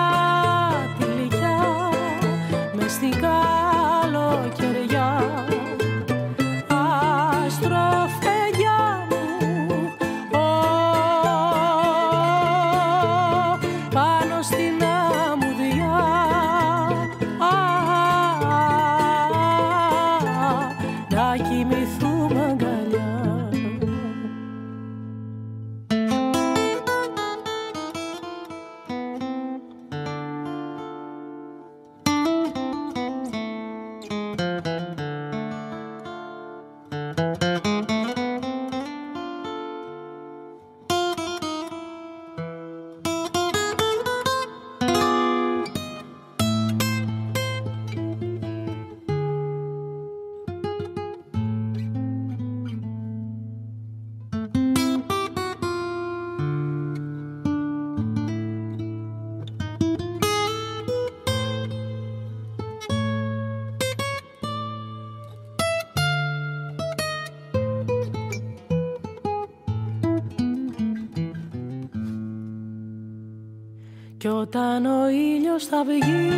όταν ο ήλιος θα βγει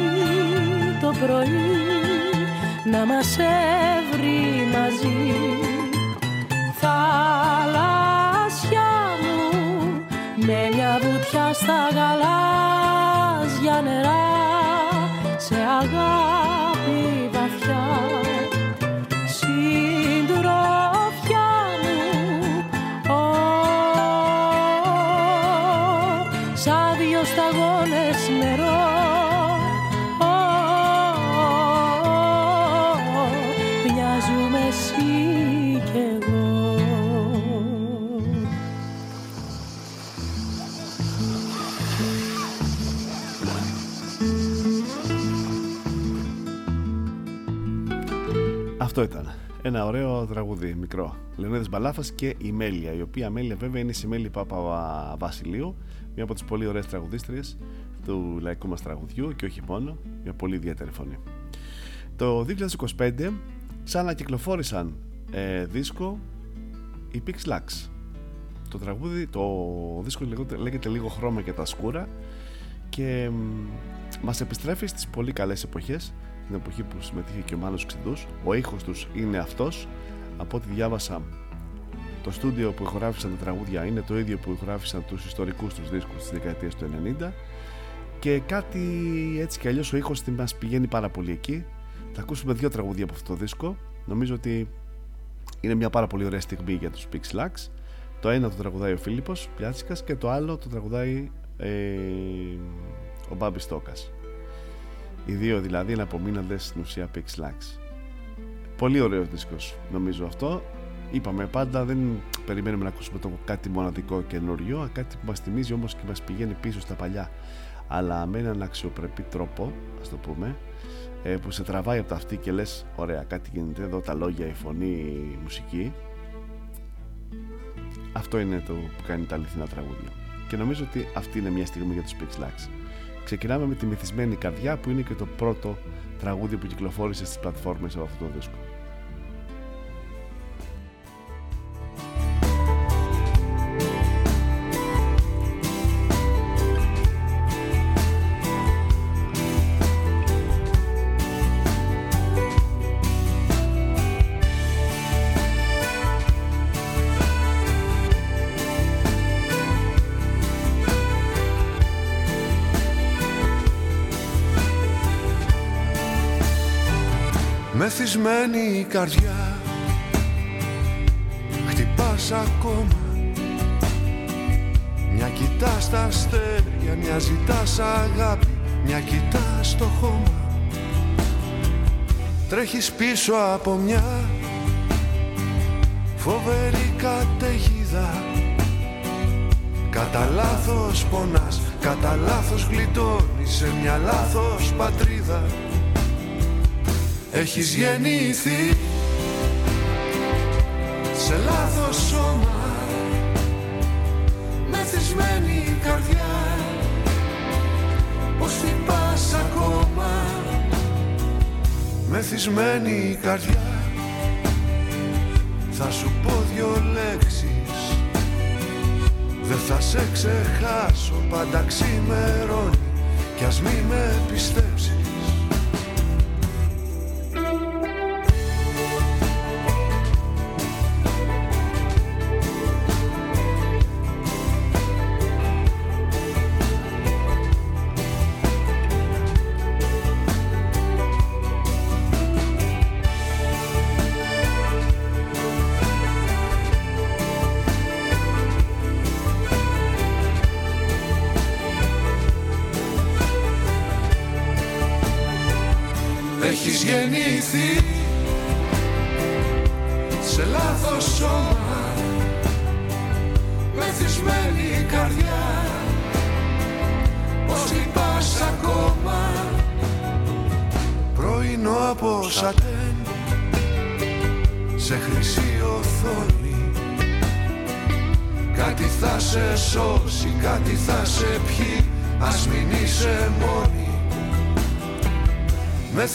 το πρωί να μας έβρει μαζί. Θάλασσια μου με μια βουτιά στα γαλάζια νερά Ένα ωραίο τραγούδι, μικρό. Λεωνίδας Μπαλάφας και η Μέλια, η οποία Μέλια βέβαια είναι η Σιμέλη Πάπα Βασιλείου, μία από τις πολύ ωραίες τραγουδίστριες του λαϊκού μας τραγουδιού και όχι μόνο, μια πολύ ιδιαίτερη φωνή. Το 2025 σαν να κυκλοφόρησαν ε, δίσκο οι Pix Lux. Το τραγούδι, το δίσκο λέγεται, λέγεται λίγο χρώμα και τα σκούρα και μ, μας επιστρέφει στις πολύ καλές εποχές την εποχή που συμμετείχε και ο Μάνος Ξεντούς ο ήχος τους είναι αυτός. Από ό,τι διάβασα το στούντιο που ηχογράφησαν τα τραγούδια είναι το ίδιο που ηχογράφησαν τους ιστορικούς τους δίσκους της δεκαετίας του 90 και κάτι έτσι κι αλλιώς ο ήχος μας πηγαίνει πάρα πολύ εκεί. Θα ακούσουμε δύο τραγούδια από αυτό το δίσκο. Νομίζω ότι είναι μια πάρα πολύ ωραία στιγμή για τους Pix Lux το ένα το τραγουδάει ο Φίλιππος Πιάτσικας και το άλλο το τραγουδάει ε, ο Μπάμπης Στόκας οι δύο δηλαδή είναι απομείναντες στην ουσία Pix Lux πολύ ωραίος δίσκος νομίζω αυτό. Είπαμε πάντα δεν περιμένουμε να ακούσουμε το κάτι μοναδικό καινούριο κάτι που μας θυμίζει όμως και μας πηγαίνει πίσω στα παλιά. Αλλά με έναν αξιοπρεπή τρόπο ας το πούμε ε, που σε τραβάει από τα αυτή και λες ωραία κάτι γίνεται εδώ τα λόγια, η φωνή, η μουσική. Αυτό είναι το που κάνει τα αληθινά τραγούδια. Και νομίζω ότι αυτή είναι μια στιγμή για τους Pix Lux ξεκινάμε με τη μυθισμένη καρδιά που είναι και το πρώτο τραγούδι που κυκλοφόρησε στις πλατφόρμες από αυτό το δίσκο Μεθυσμένη η καρδιά. Χτυπάς ακόμα. Μια κοιτάς τα αστέρια Μια ζητάς αγάπη Μια κοιτάς το χώμα. Τρέχεις πίσω από μια Φοβερή καταιγίδα. Κατά λάθος πονάς Κατά λάθος γλιτώνεις Σε μια λάθος πατρίδα Έχεις γεννηθεί σε λάθος σώμα Μεθυσμένη καρδιά. Πως χτυπάς ακόμα Μεθυσμένη καρδιά. Θα σου πω δυο λέξεις Δεν θα σε ξεχάσω. Πάντα ξημερώνει Κι ας μη με πιστέψεις γεννηθεί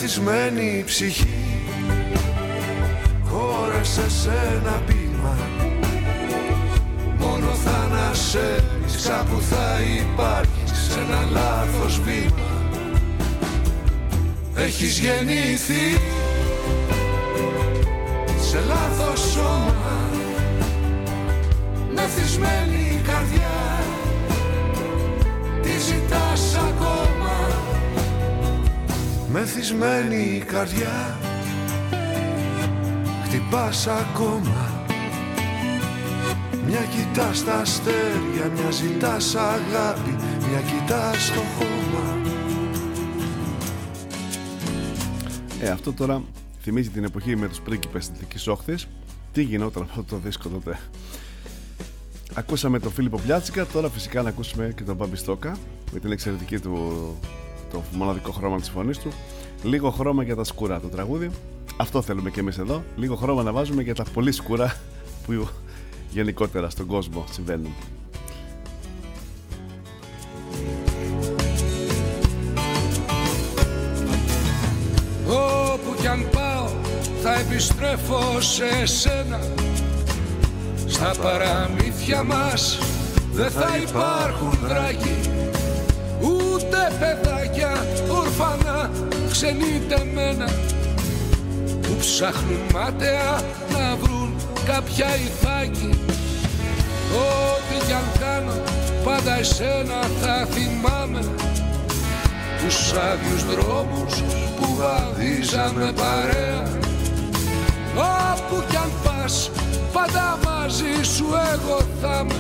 Μεθυσμένη ψυχή. Χώρεσε σε ένα πείμα. Μόνο θα ανασέρεις Κάπου θα υπάρχεις Σε ένα λάθος βήμα. Έχεις γεννηθεί σε λάθος σώμα. Μεθυσμένη Μεθυσμένη καρδιά Χτυπάς ακόμα μια κοιτάς τα αστέρια, μια ζητάς αγάπη, μια κοιτάς το χώμα. Ε, αυτό τώρα θυμίζει την εποχή με τους πρίγκιπες της Δυτικής Όχθης. Τι γινόταν αυτό το δίσκο τότε. Ακούσαμε τον Φίλιππο Πλιάτσικα, τώρα φυσικά να ακούσουμε και τον Μπάμπη Στόκα με την εξαιρετική του το μοναδικό χρώμα της φωνής του. Λίγο χρώμα για τα σκούρα το τραγούδι. Αυτό θέλουμε και εμείς εδώ. Λίγο χρώμα να βάζουμε για τα πολύ σκούρα που γενικότερα στον κόσμο συμβαίνουν. Όπου κι αν πάω θα επιστρέφω σε σένα Στα παραμύθια μας δεν θα υπάρχουν δράκοι Ούτε παιδάκια ορφανά ξενιτεμένα Που ψάχνουν μάταια να βρουν κάποια ηθάκη Ό,τι κι αν κάνω πάντα εσένα θα θυμάμαι. Τους άδειους δρόμους που βαδίζαμε παρέα. Όπου κι αν πας πάντα μαζί σου εγώ θα είμαι.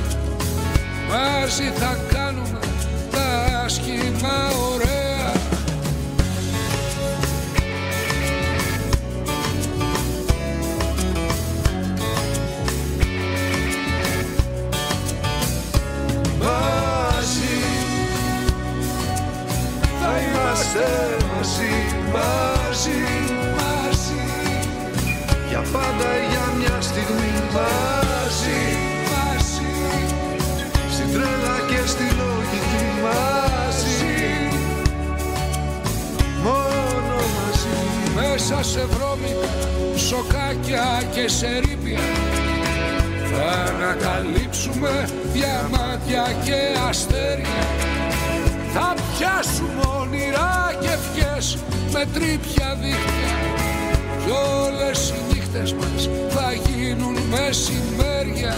Μαζί θα κάνουμε τα άσχημα ωραία. Μαζί θα είμαστε μαζί, μαζί, μαζί. Για πάντα για μια στιγμή μαζί, Μέσα σε βρώμικα, σοκάκια και σε ρήπια Θα ανακαλύψουμε διαμάτια και αστέρια. Θα πιάσουμε όνειρα και ευχές με τρίπια δίχτυα. Κι όλες οι νύχτες μας θα γίνουν μεσημέρια.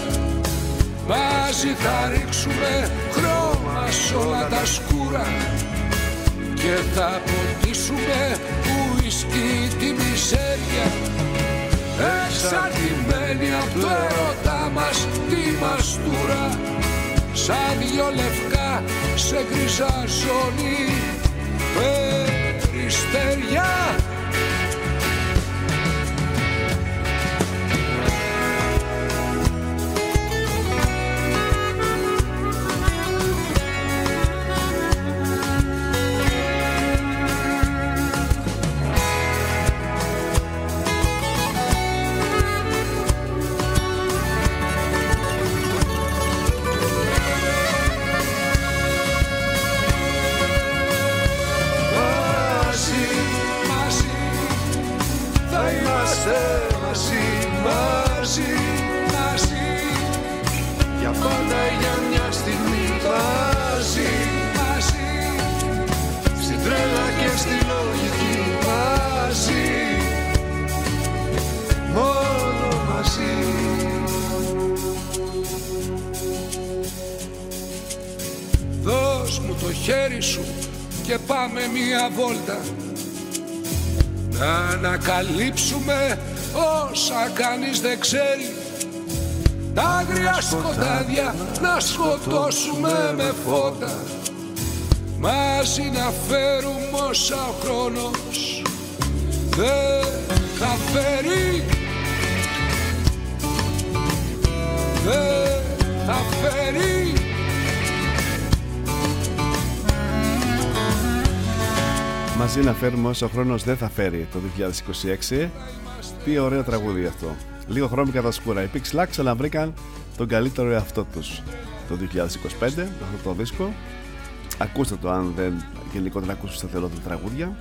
Μαζί θα ρίξουμε χρώμα σ' όλα τα σκούρα και θα ποτίσουμε ουίσκι τη μιζέρια Εξαρτημένοι από το ερωτά μας τη μαστούρα. Σαν δυο λευκά σε γκριζά ζώνη κανείς δεν ξέρει Τα άγρια σκοτάδια να σκοτώσουμε με φώτα Μαζί να φέρουμε όσα ο χρόνος δεν θα φέρει Δεν θα φέρει Μαζί να φέρουμε όσο ο χρόνος δεν θα φέρει το 2026. Τι ωραίο τραγούδι αυτό. Λίγο χρώμικα τα σκούρα. Οι Pix Lax ξαναβρήκαν τον καλύτερο εαυτό τους το 2025 αυτό το δίσκο. Ακούστε το αν δεν γενικότερα ακούσετε σταθερότητα τραγούδια.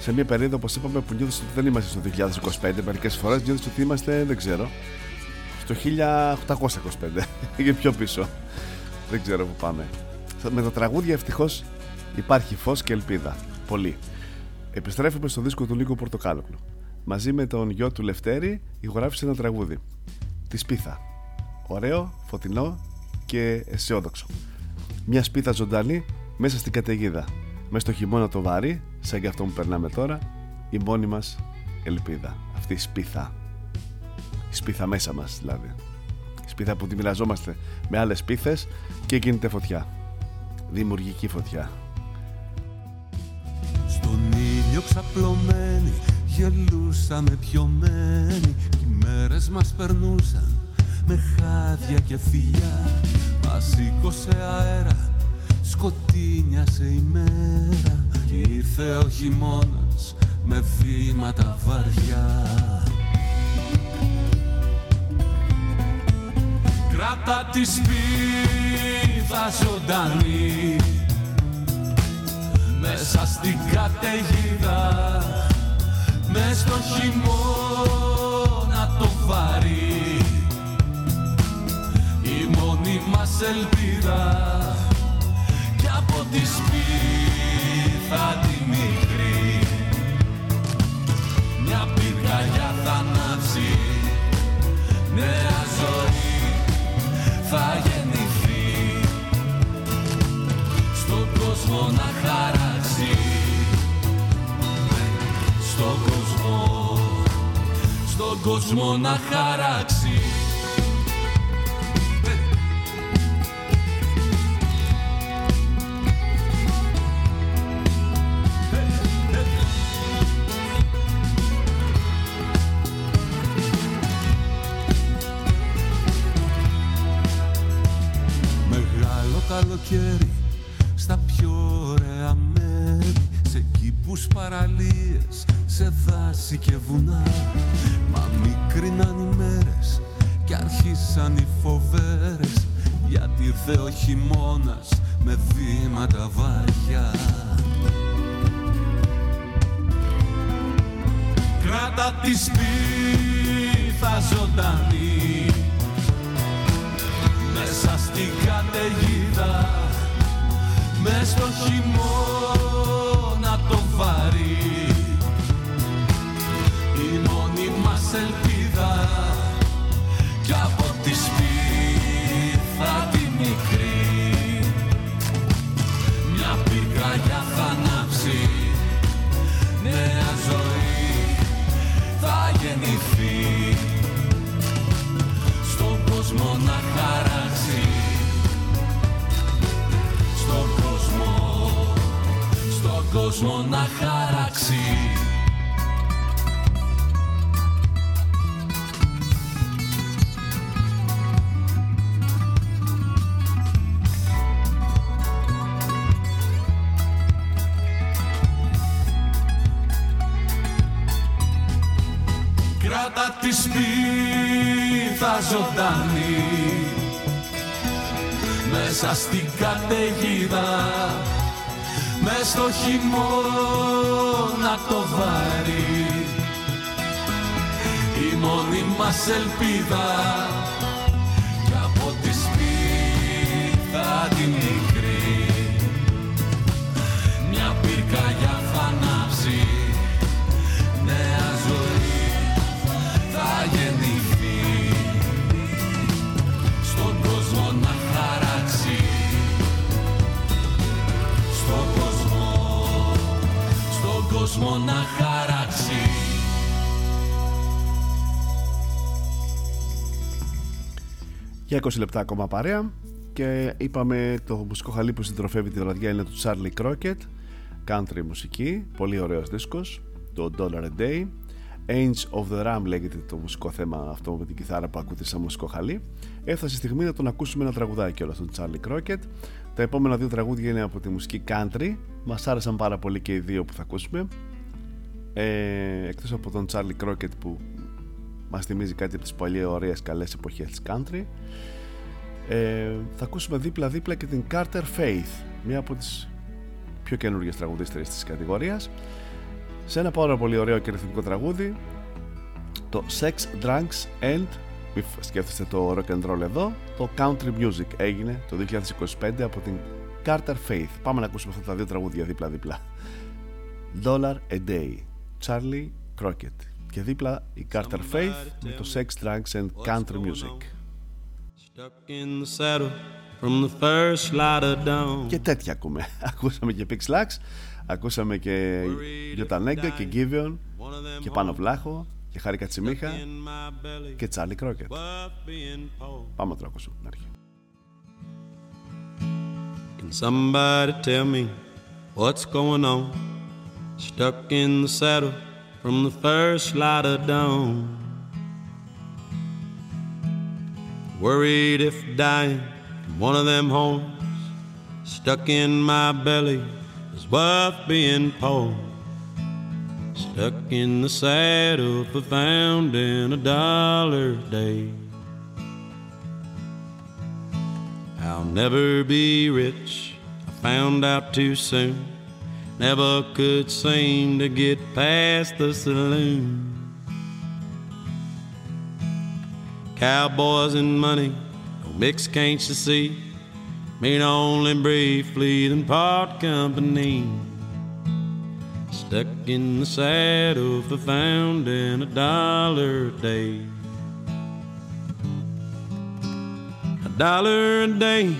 Σε μια περίοδο, όπως είπαμε, που νιώθω ότι δεν είμαστε στο 2025, μερικές φορές νιώθω ότι είμαστε, δεν ξέρω, στο 1825 ή πιο πίσω. Δεν ξέρω που πάμε. Με τα τραγούδια ευτυχώς υπάρχει φως και ελπίδα. Πολύ. Επιστρέφουμε στο δίσκο του Νίκο Πορτοκάλοκλου. Μαζί με τον γιο του Λευτέρη ηχογράφησε ένα τραγούδι. Της Σπίθα. Ωραίο, φωτεινό και αισιόδοξο. Μια σπίθα ζωντανή μέσα στην καταιγίδα. Μέσα στο χειμώνα το βάρη, σαν και αυτό που περνάμε τώρα, η μόνη μας ελπίδα. Αυτή η σπίθα. Η σπίθα μέσα μας δηλαδή. Η σπίθα που τη μοιραζόμαστε με άλλες σπίθες και κινείται φωτιά. Δημιουργική φωτιά. Στον ήλιο ξαπλωμένοι γελούσαμε πιωμένοι Κι οι μέρες μας περνούσαν με χάδια και φιλιά. Μας σήκωσε αέρα, σκοτίνιασε η μέρα Κι ήρθε ο χειμώνας με βήματα βαριά. Κράτα τη σπίθα ζωντανή μέσα στην καταιγίδα μες στο χειμώνα το βαρύ η μόνη μας ελπίδα κι από τη σπίθα τη μικρή. Μια πυρκαγιά θα ανάψει νέα ζωή θα γεννηθεί. Στον κόσμο να χαράξει στον κόσμο στον κόσμο να χαράξει. Μεγάλο καλοκαίρι στα πιο ωραία μέρη Σε κήπους παραλίες, σε δάση και βουνά. Μα μικριναν οι μέρες και αρχίσαν οι φοβέρες Γιατί ήρθε ο χειμώνας με βήματα βαριά. Κράτα τη σπίθα ζωντανή μέσα στην καταιγίδα μες στο χειμώνα το βαρύ η μόνη μας ελπίδα κι από τη σπίθα τη μικρή. Μια πυρκαγιά θα ανάψει νέα ζωή θα γεννηθεί. Στον κόσμο να χαράξει κόσμο να χαράξει Κράτα τη σπίθα ζωντανή. Μέσα στην καταιγίδα μες στο χειμώνα το βάρη. Η μόνη μας ελπίδα. Κι από τη σπίθα τη μικρή κόσμο να χαράξει Για 20 λεπτά ακόμα παρέα και είπαμε το μουσικό χαλί που συντροφεύει τη βραδιά είναι του Charlie Crockett. Country μουσική, πολύ ωραίος δίσκος το Dollar a Day. Age of the Ram λέγεται το μουσικό θέμα αυτό με την κιθάρα που ακούτε σαν μουσικό χαλί. Έφτασε η στιγμή να τον ακούσουμε ένα τραγουδάκι όλα του Charlie Crockett. Τα επόμενα δύο τραγούδια είναι από τη μουσική country. Μας άρεσαν πάρα πολύ και οι δύο που θα ακούσουμε ε, εκτός από τον Charlie Crockett που μας θυμίζει κάτι από τις πολύ ωραίες καλές εποχές της country ε, θα ακούσουμε δίπλα δίπλα και την Carter Faith μία από τις πιο καινούργιες τραγουδίστρες της κατηγορίας σε ένα πάρα πολύ ωραίο και ρυθμικό τραγούδι το Sex, Drunks and Μη σκέφτεστε το rock and roll εδώ. Το country music έγινε το 2025 από την Carter Faith. Πάμε να ακούσουμε αυτά τα δύο τραγούδια δίπλα-δίπλα. Dollar a Day, Charlie Crockett. Και δίπλα η Carter Faith με το Sex, Drugs and Country Music. Stuck in the saddle from the first light of dawn. Και τέτοια ακούμε. Ακούσαμε και Pix Lax, ακούσαμε και Γιωτανέγκα και Giveon και Πάνο Βλάχο και Χάρη Κατσιμίχα και Τσάρλι Κρόκετ. Πάμε να το ακούσουμε την αρχή. Can somebody tell me what's going on? Stuck in the saddle from the first light of dawn. Worried if dying from one of them horns stuck in my belly is worth being poor. Stuck in the saddle for found in a dollar a day. I'll never be rich, I found out too soon. Never could seem to get past the saloon. Cowboys and money, no mix, can't you see? Mean only briefly then part company. Stuck in the saddle for found in a dollar a day. A dollar a day,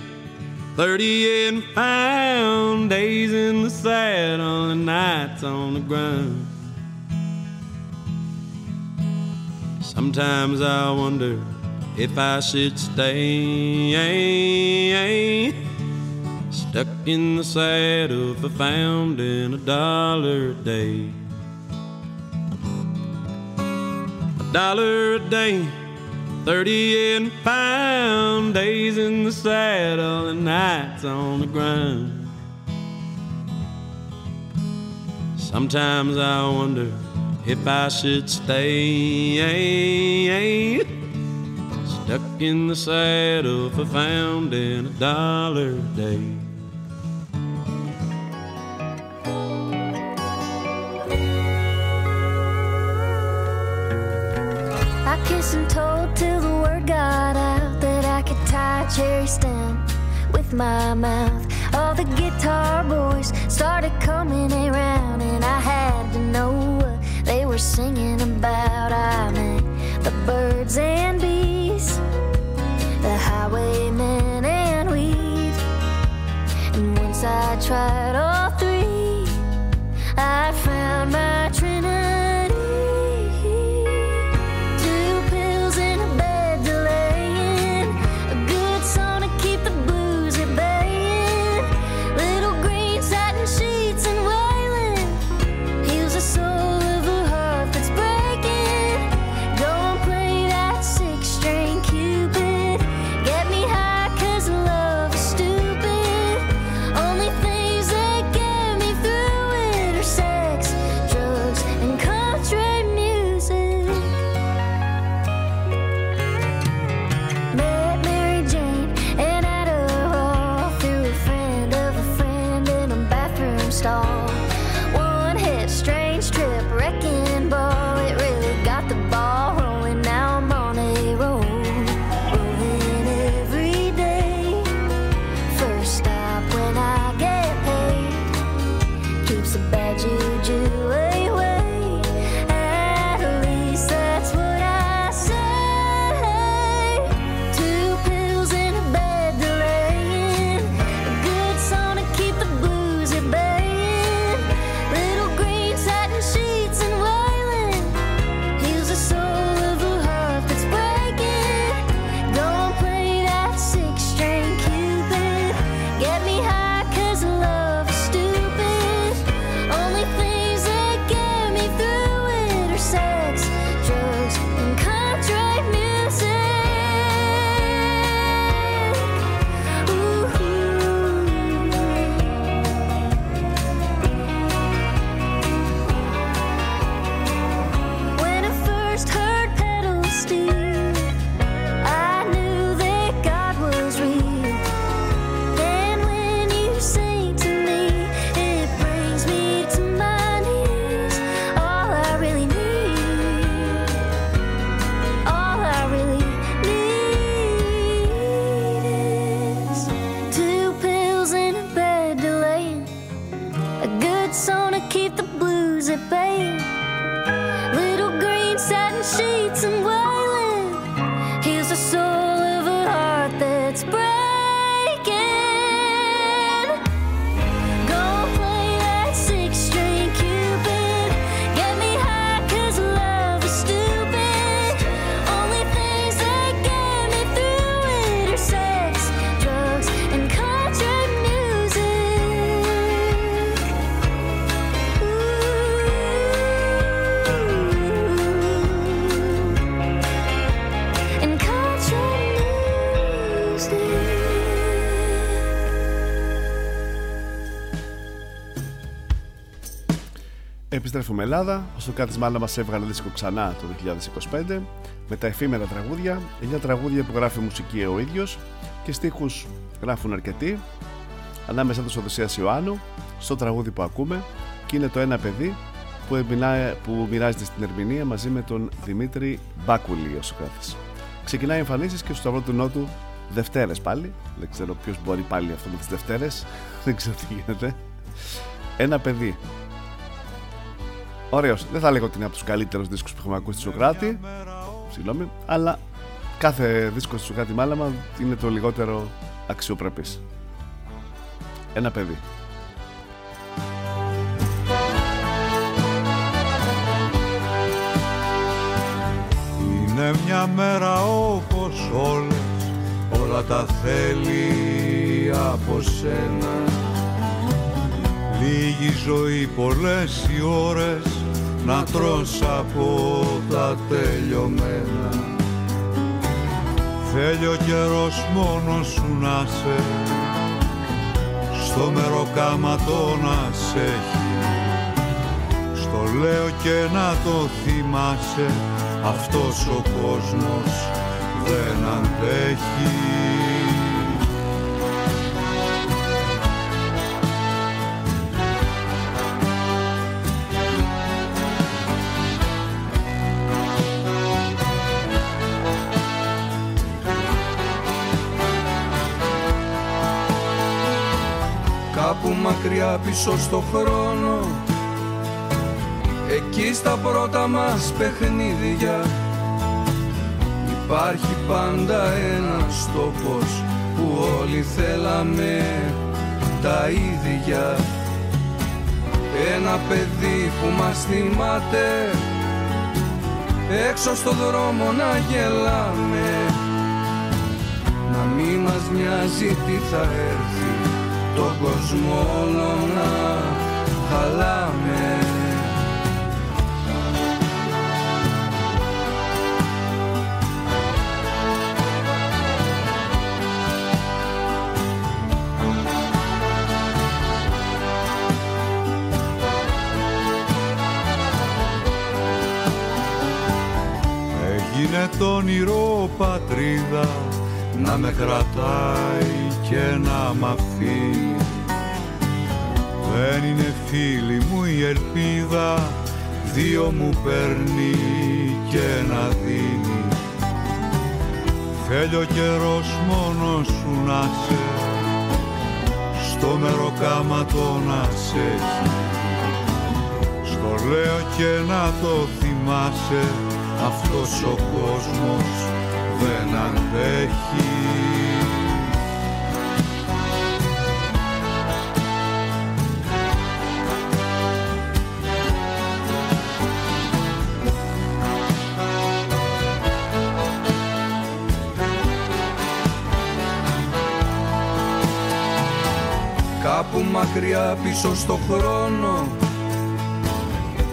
38 pound days in the saddle and nights on the ground. Sometimes I wonder if I should stay stuck in the saddle for found in a dollar a day. A dollar a day, 38 pound days in the saddle and nights on the ground. Sometimes I wonder if I should stay stuck in the saddle for found in a dollar a day. Till the word got out that I could tie a cherry stem with my mouth. All the guitar boys started coming around, and I had to know what they were singing about. I meant the birds and bees, the highwaymen and weed. And once I tried all three, I found my trinity. Ελλάδα. Ο Σοκάτης μάλλον μας έβγαλε δίσκο ξανά το 2025 με τα εφήμερα τραγούδια. 9 τραγούδια που γράφει μουσική ο ίδιος και στίχους γράφουν αρκετοί. Ανάμεσα τους Οδυσσέας Ιωάννου, στο τραγούδι που ακούμε και είναι το ένα παιδί που, εμιλά- που μοιράζεται στην ερμηνεία μαζί με τον Δημήτρη Μπάκουλη ο Σοκράτης. Ξεκινάει εμφανίσεις και στο Σταυρό του Νότου Δευτέρες πάλι. Δεν ξέρω ποιος μπορεί πάλι αυτό με τις Δευτέρες. Δεν ξέρω τι γίνεται. Ένα παιδί Ωραίος. Δεν θα λέγω ότι είναι από τους καλύτερους δίσκους που έχουμε ακούσει του Σοκράτη. Συγγνώμη. Αλλά κάθε δίσκος του Σοκράτη Μάλαμα είναι το λιγότερο αξιοπρεπής. Ένα παιδί. Είναι μια μέρα όπως όλες Όλα τα θέλει από σένα Λίγη ζωή πολλές οι ώρες Να τρως από τα τελειωμένα. Θέλει ο καιρός μόνος σου να σε. Στο μεροκάματο να σε έχει. Στο λέω και να το θυμάσαι. Αυτός ο κόσμος δεν αντέχει Κάπου μακριά πίσω στο χρόνο. Εκεί στα πρώτα μας παιχνίδια Υπάρχει πάντα ένας τόπος Που όλοι θέλαμε τα ίδια. Ένα παιδί που μας θυμάται Έξω στο δρόμο να γελάμε. Να μη μας νοιάζει τι θα έρθει τον κόσμο όλο να χαλάμε. Έγινε το όνειρο πατρίδα να με κρατάει και να μ' αφήνει Δεν είναι φίλη μου η ελπίδα δύο μου παίρνει και να δίνει. Θέλει ο καιρός μόνος σου να σε στο μεροκάματο να σε έχει Στο λέω και να το θυμάσαι αυτός ο κόσμος δεν αντέχει μακριά πίσω στο χρόνο.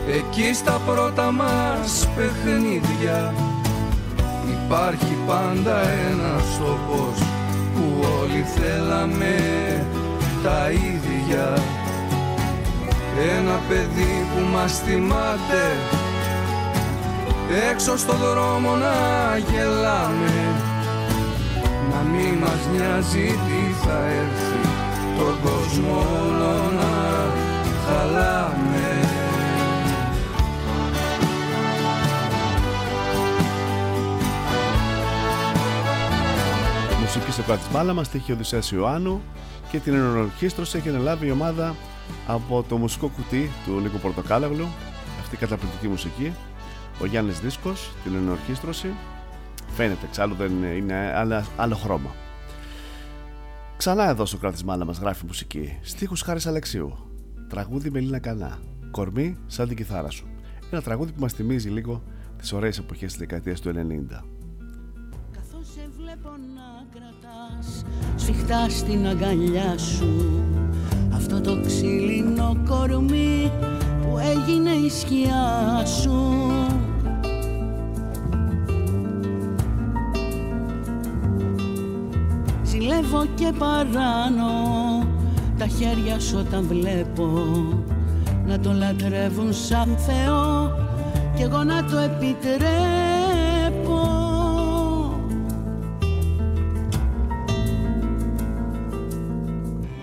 Εκεί στα πρώτα μας παιχνίδια Υπάρχει πάντα ένας τόπος Που όλοι θέλαμε τα ίδια. Ένα παιδί που μας θυμάται Έξω στο δρόμο να γελάμε. Να μη μας νοιάζει τι θα έρθει Τον κόσμο όλο να χαλάμε. Μουσική στο κάτω μπάλα μας, τύχη Οδυσσέας Ιωάννου και την ενορχίστρωση έχει αναλάβει η ομάδα από το μουσικό κουτί του Νίκου Πορτοκάλαγλου αυτή η καταπληκτική μουσική. Ο Γιάννης Δίσκος, την ενορχίστρωση φαίνεται εξάλλου δεν είναι άλλο, άλλο χρώμα Ξανά εδώ στο κράτης μάνα μας γράφει μουσική. Στίχους Χάρης Αλεξίου. Τραγούδι με Λίνα Κανά. Κορμί σαν την κιθάρα σου. Ένα τραγούδι που μας θυμίζει λίγο τις ωραίες εποχές της δεκαετίας του 90 Καθώς σε βλέπω να κρατάς σφιχτά στην αγκαλιά σου Αυτό το ξύλινο κορμί που έγινε η σκιά σου Ζηλεύω και παράνω τα χέρια σου όταν βλέπω να το λατρεύουν σαν Θεό κι εγώ να το επιτρέπω.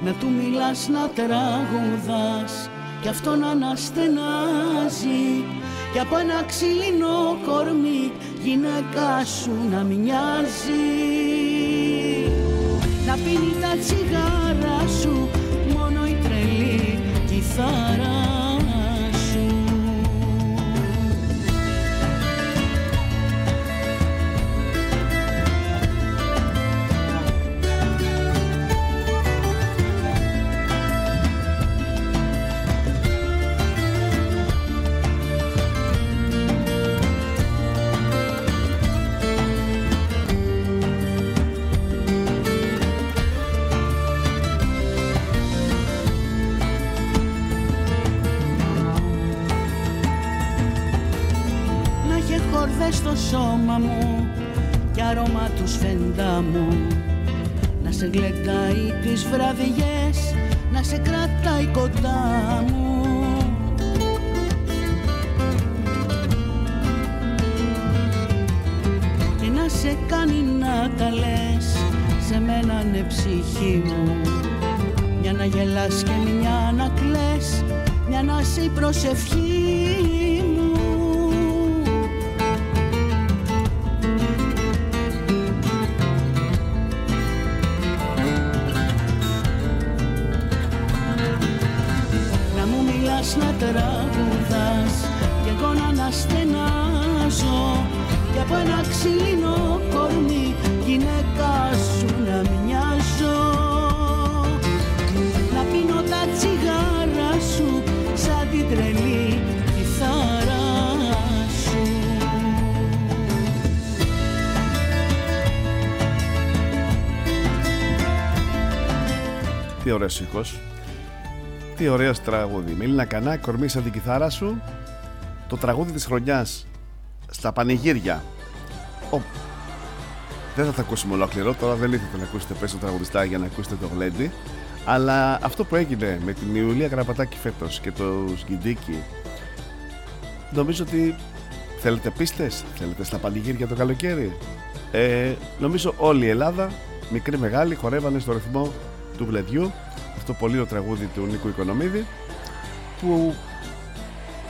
Να του μιλάς να τραγουδάς κι αυτό να αναστενάζει. Κι από ένα ξύλινο κορμί γυναίκα σου να μοιάζει να πίνει τα τσιγάρα σου μόνο η τρελή κιθάρα σφεντά μου. Να σε γλεντάει τις βραδιές να σε κρατάει κοντά μου. Και να σε κάνει να τα λες σε μένα ναι ψυχή μου. Μια να γελάς και μια να κλαις μια να είσαι η προσευχή να τραγουδάς κι εγώ να αναστενάζω. Και από ένα ξύλινο κορμί γυναίκα σου να μοιάζω να πίνω τα τσιγάρα σου σαν την τρελή κιθάρα σου. Τι ωραίος ήχος Τι ωραίος τραγούδι. Μίληνα κανά, κορμί σαν την κιθάρα σου. Το τραγούδι της χρονιάς Στα πανηγύρια. Ο... Δεν θα τα ακούσουμε ολόκληρο Τώρα δεν ήθελα να ακούσετε πέσω τραγουδιστά Για να ακούσετε το γλέντι. Αλλά αυτό που έγινε με την Ιουλία Γραπατάκη φέτος Και το Σγκιντίκι Νομίζω ότι Θέλετε πίστες, θέλετε στα πανηγύρια το καλοκαίρι; Ε, Νομίζω όλη η Ελλάδα Μικρή μεγάλη χορεύανε στο ρυθμό του Βλεδιού αυτό πολύ το τραγούδι του Νίκου Οικονομίδη που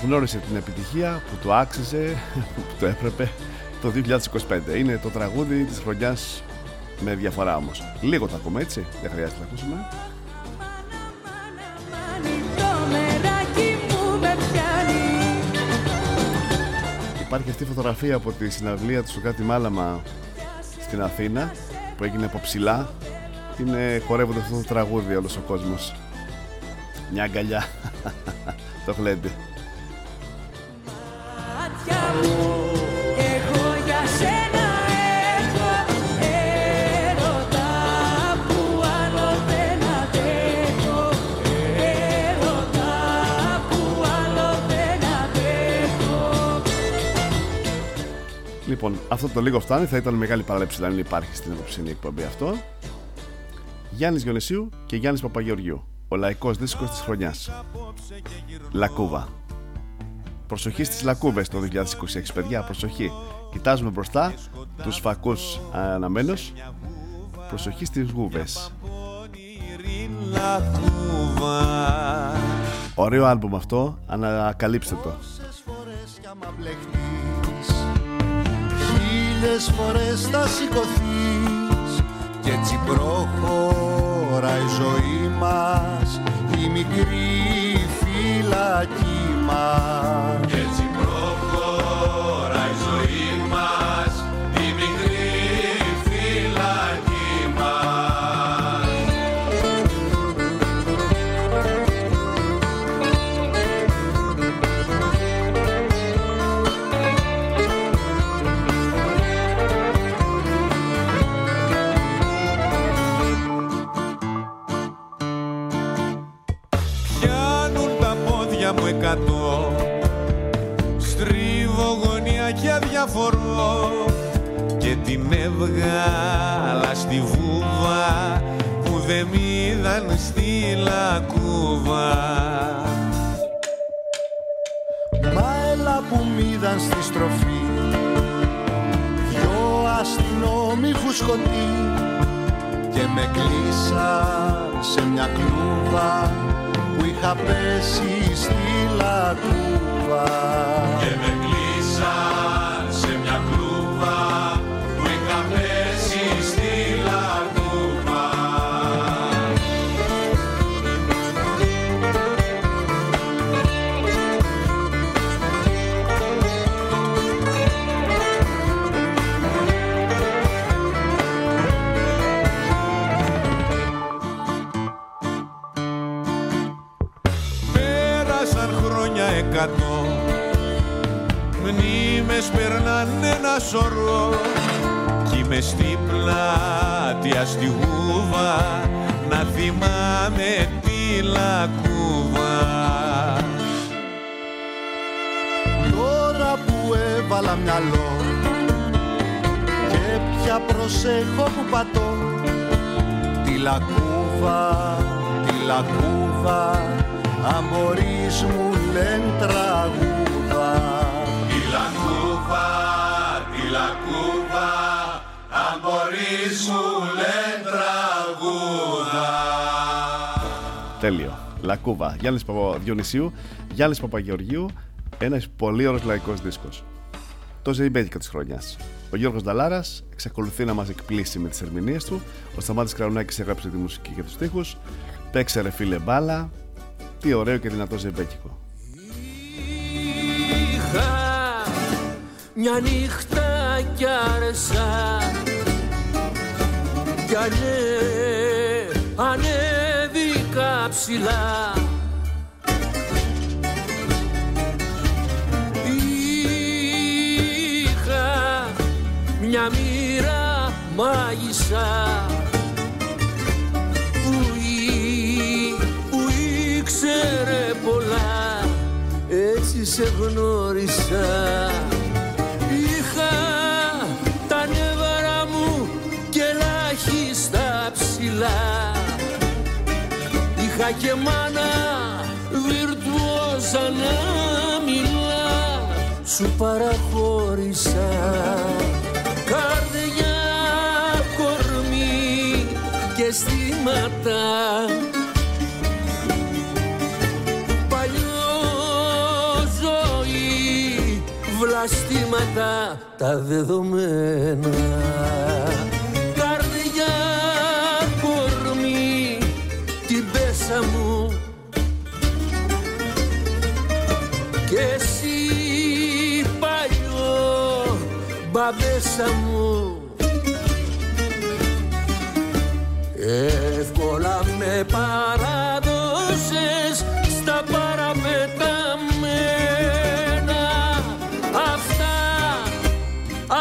γνώρισε την επιτυχία που του άξιζε που το έπρεπε το 2025 είναι το τραγούδι της χρονιάς με διαφορά όμως. Λίγο το ακούμε έτσι δεν χρειάζεται να ακούσουμε. Το μεράκι μου με πιάνει Υπάρχει αυτή η φωτογραφία από τη συναυλία του στο κάτι μάλαμα στην Αθήνα που έγινε από ψηλά είναι χορεύονται αυτό το τραγούδι όλος ο κόσμος. Μια αγκαλιά. Το γλέντι μάτια μου Εγώ για σένα έχω έρωτα που άλλο δεν αντέχω Έρωτα που άλλο δεν αντέχω Λοιπόν, αυτό το λίγο φτάνει. Θα ήταν μεγάλη παράληψη αν υπάρχει στην απόψινή εκπομπή αυτό. Γιάννης Γιονεσίου και Γιάννης Παπαγεωργιού. Ο λαϊκός δίσκος της χρονιάς. Λακούβα. Προσοχή στις λακούβες το 2026, παιδιά. Προσοχή. Κοιτάζουμε μπροστά τους φακούς αναμένως. Προσοχή στις γούβες. Ωραίο άλμπουμ αυτό. Ανακαλύψτε το. Χίλιες φορές θα σηκωθείς και έτσι προχώρα η ζωή μας, η μικρή φυλακή μας. Πόδια μου εκατό Στρίβω γωνία και αδιαφορώ Και την έβγαλα στη βούβα Που δεν μ' είδαν στη λακκούβα. Μα έλα που μ' είδαν στη στροφή. Δυο αστυνόμοι φουσκωτοί Και με κλείσαν σε μια κλούβα Που είχα πέσει στη λακκούβα Και Μνήμες περνάνε ένα σωρό Κι είμαι στη πλάτεια στη γούβα Να θυμάμαι τη λακκούβα. Τώρα που έβαλα μυαλό Και πια προσέχω που πατώ Τη λακκούβα, τη λακκούβα Αν μπορείς μου λένε τραγούδα. Τη λακκούβα, τη λακκούβα αν μπορείς μου λένε τραγούδα Τέλειο. Λακκούβα. Γιάννης Παπαδιονυσίου, Γιάννης Παπαγεωργίου, ένας πολύ ωραίος λαϊκός δίσκος. Το ζεϊμπέτικα της χρονιάς. Ο Γιώργος Νταλάρας εξακολουθεί να μας εκπλήσει με τις ερμηνείες του. Ο Σταμάτης Κραουνάκης έγραψε τη μουσική και τους στίχους. Παίξε ρε φίλε μπάλα. Τι ωραίο και δυνατό ζεϊμπέτικο. Είχα μια νύχτα κι άρεσα. Κι ανέ, ανέβηκα ψηλά. Είχα μια μοίρα μάγισσα. Που, ή- που ήξερε πολλά. Έτσι σε γνώρισα Είχα και μάνα βιρτουόζα να μιλά. Σου παραχώρησα Καρδιά, κορμί και αισθήματα Παλιό ζωή βλαστήματα τα δεδομένα μπαμπέσα μου. Εύκολα με παράδοσες στα παραπεταμένα. Αυτά,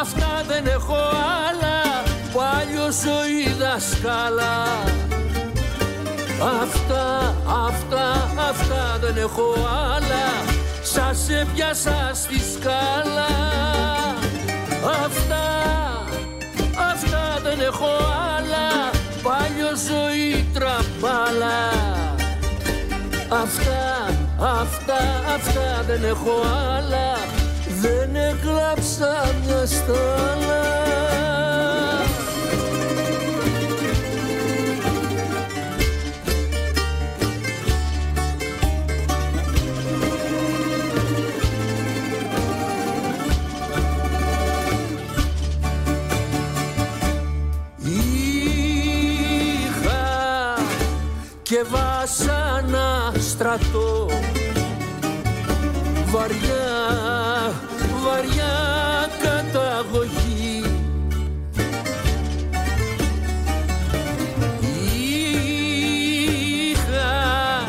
αυτά δεν έχω άλλα Πάλιο ζωή δασκάλα Αυτά, αυτά, αυτά δεν έχω άλλα Σας έπιασα στη σκάλα Αυτά, αυτά δεν έχω άλλα. Πάλιο ζωή τραμπάλα. Αυτά, αυτά, αυτά δεν έχω άλλα. Δεν έκλαψα μια στάλα και βάσανα στρατό. Βαριά, βαριά καταγωγή. Είχα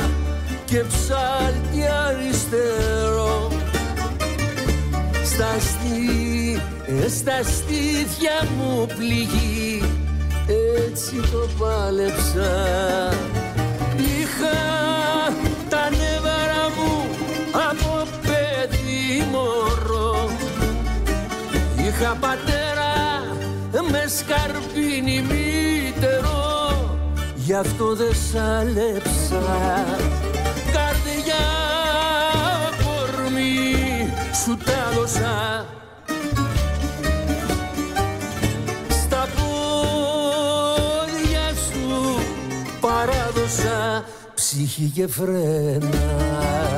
και ψάλτη αριστερό. Στα, στή, στα στήθια μου πληγή. Έτσι το πάλεψα Είχα τα νεύρα μου από παιδί μωρό. Είχα πατέρα με σκαρπίνι μήτερο Γι' αυτό δεν σ' άλεψα Καρδιά κορμί σου τα δώσα ψυχή και φρένα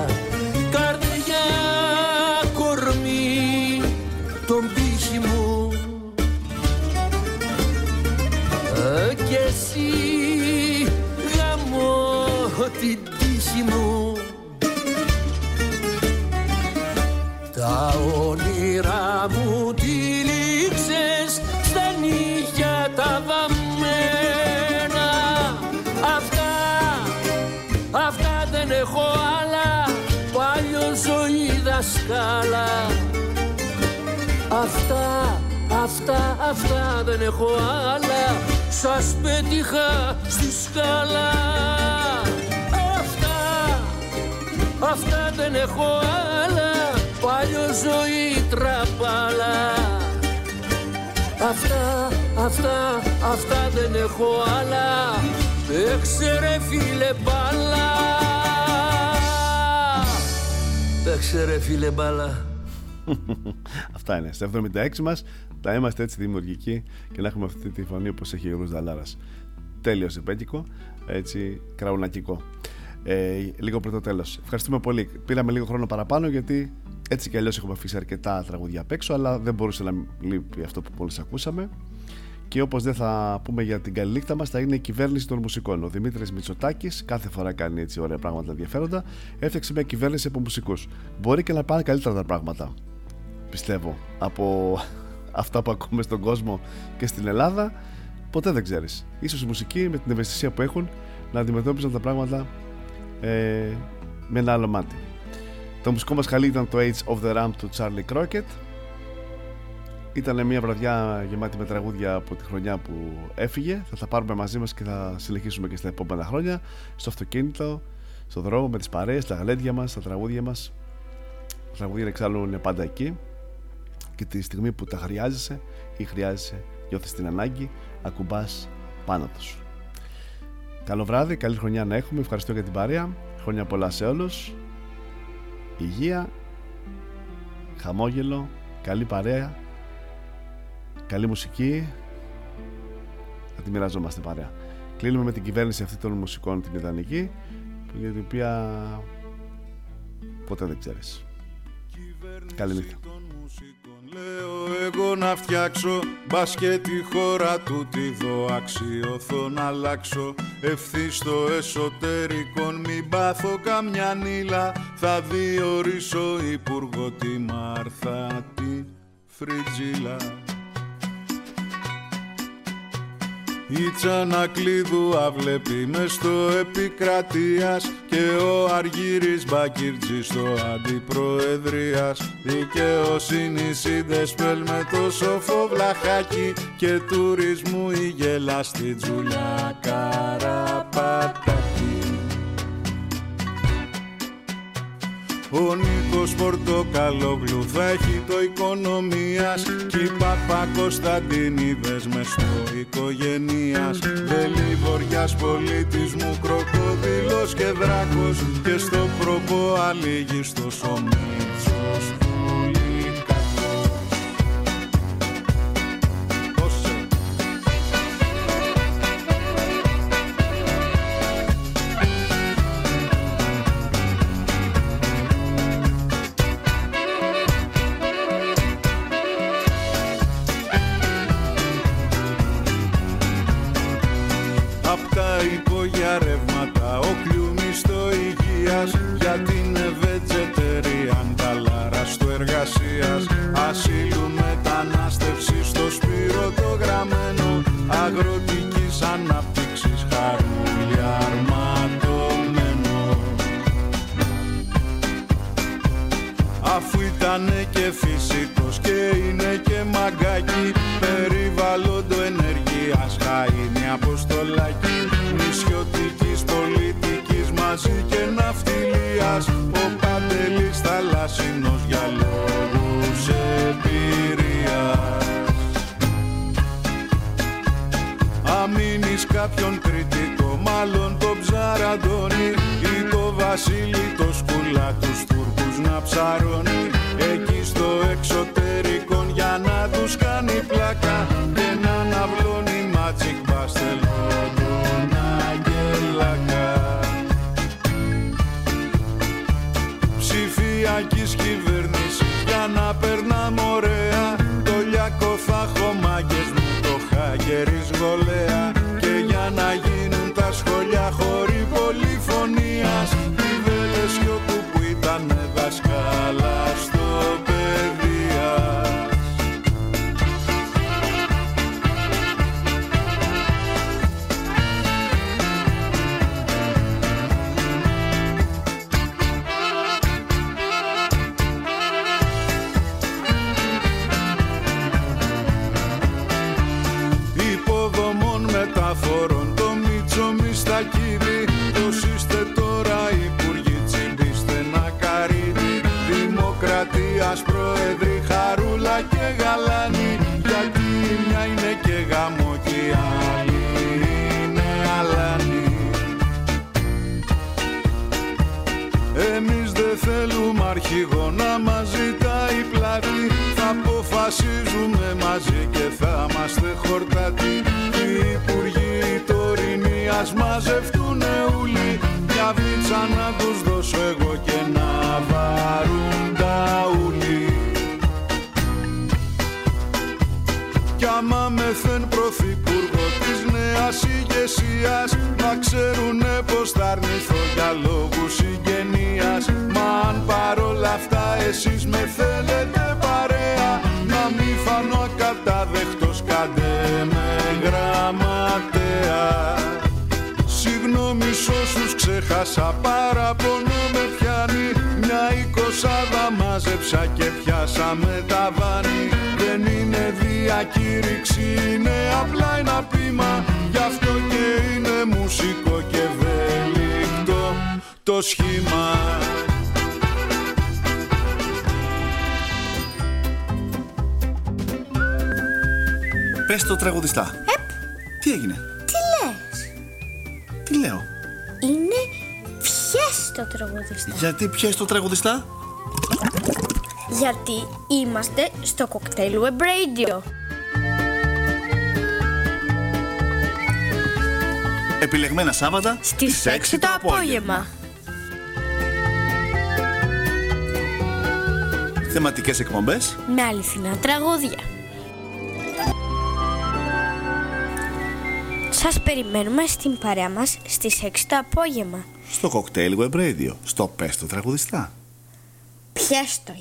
Αυτά, αυτά, αυτά δεν έχω άλλα. Σας πέτυχα στη σκάλα. Αυτά, αυτά δεν έχω άλλα. Παλιό ζωή τραπάλα. Αυτά, αυτά, αυτά δεν έχω άλλα. Παίξε ρε φίλε μπάλα. Παίξε ρε φίλε μπάλα Αυτά είναι. Στα 76 μας να είμαστε έτσι δημιουργικοί και να έχουμε αυτή τη φωνή όπως έχει ο Γιώργος Δαλάρας. Τέλειος επέτεικο, έτσι κραουνακικό. Ε, λίγο πριν το τέλος. Ευχαριστούμε πολύ. Πήραμε λίγο χρόνο παραπάνω γιατί έτσι κι αλλιώς έχουμε αφήσει αρκετά τραγουδιά απ' έξω, αλλά δεν μπορούσε να λείπει αυτό που μόλις ακούσαμε. Και όπως δεν θα πούμε για την καλή νύχτα μας, θα είναι η κυβέρνηση των μουσικών. Ο Δημήτρης Μητσοτάκης κάθε φορά κάνει έτσι ωραία πράγματα ενδιαφέροντα. Έφτιαξε μια κυβέρνηση από μουσικούς. Μπορεί και να πάνε καλύτερα τα πράγματα. Πιστεύω. Από αυτά που ακούμε στον κόσμο και στην Ελλάδα, ποτέ δεν ξέρεις. σω οι μουσικοί με την ευαισθησία που έχουν να αντιμετώπιζαν τα πράγματα ε, με ένα άλλο μάτι. Το μουσικό μας χαλί ήταν το Age of the Ramp του Charlie Crockett ήταν μια βραδιά γεμάτη με τραγούδια από τη χρονιά που έφυγε. Θα τα πάρουμε μαζί μας και θα συνεχίσουμε και στα επόμενα χρόνια. Στο αυτοκίνητο, στο δρόμο, με τις παρέες, τα γαλέντια μας, τα τραγούδια μας. Τα τραγούδια εξάλλου είναι πάντα εκεί. Και τη στιγμή που τα χρειάζεσαι ή χρειάζεσαι, νιώθεις την ανάγκη, ακουμπάς πάνω τους. Καλό βράδυ, καλή χρονιά να έχουμε. Ευχαριστώ για την παρέα. Χρόνια πολλά σε όλους. Υγεία, χαμόγελο, καλή παρέα καλή μουσική θα τη μοιραζόμαστε παρέα κλείνουμε με την κυβέρνηση αυτή των μουσικών την ιδανική για την οποία ποτέ δεν ξέρεις καλή νύχτα Λέω εγώ να φτιάξω Μπας και τη χώρα του τη δω Αξιωθώ να αλλάξω. Ευθύς στο εσωτερικό Μην πάθω καμιά νύλα. Θα διορίσω υπουργό τη Μάρθα τη Φριτζίλα Η Τσανακλείδου αυλέπει μες στο επικρατείας και ο Αργύρης Μπακύρτζη στο αντιπροεδρίας. Δικαιοσύνη συντεσπέλ με το σοφό βλαχάκι και τουρισμού η γελάστη Τζουλιά Καραπατάκη Ο Νίκος Πορτοκαλόγλου θα έχει το οικονομίας Κι η Παπα Κωνσταντινίδες μες στο οικογενείας Βελιβοριάς πολιτισμού κροκοδίλος και δράκος Και στο προπό αλήγιστος ο Μίτσος Brasília. πιάσει το τραγουδιστά; Γιατί είμαστε στο κοκτέιλ Web Radio. Επιλεγμένα Σάββατα στις 6 το απόγευμα. Θεματικές εκπομπές με αληθινά τραγούδια. Σας περιμένουμε στην παρέα μας στις 6 το απόγευμα στο Cocktail Web Radio, στο Πες το Τραγουδιστά. Πιες το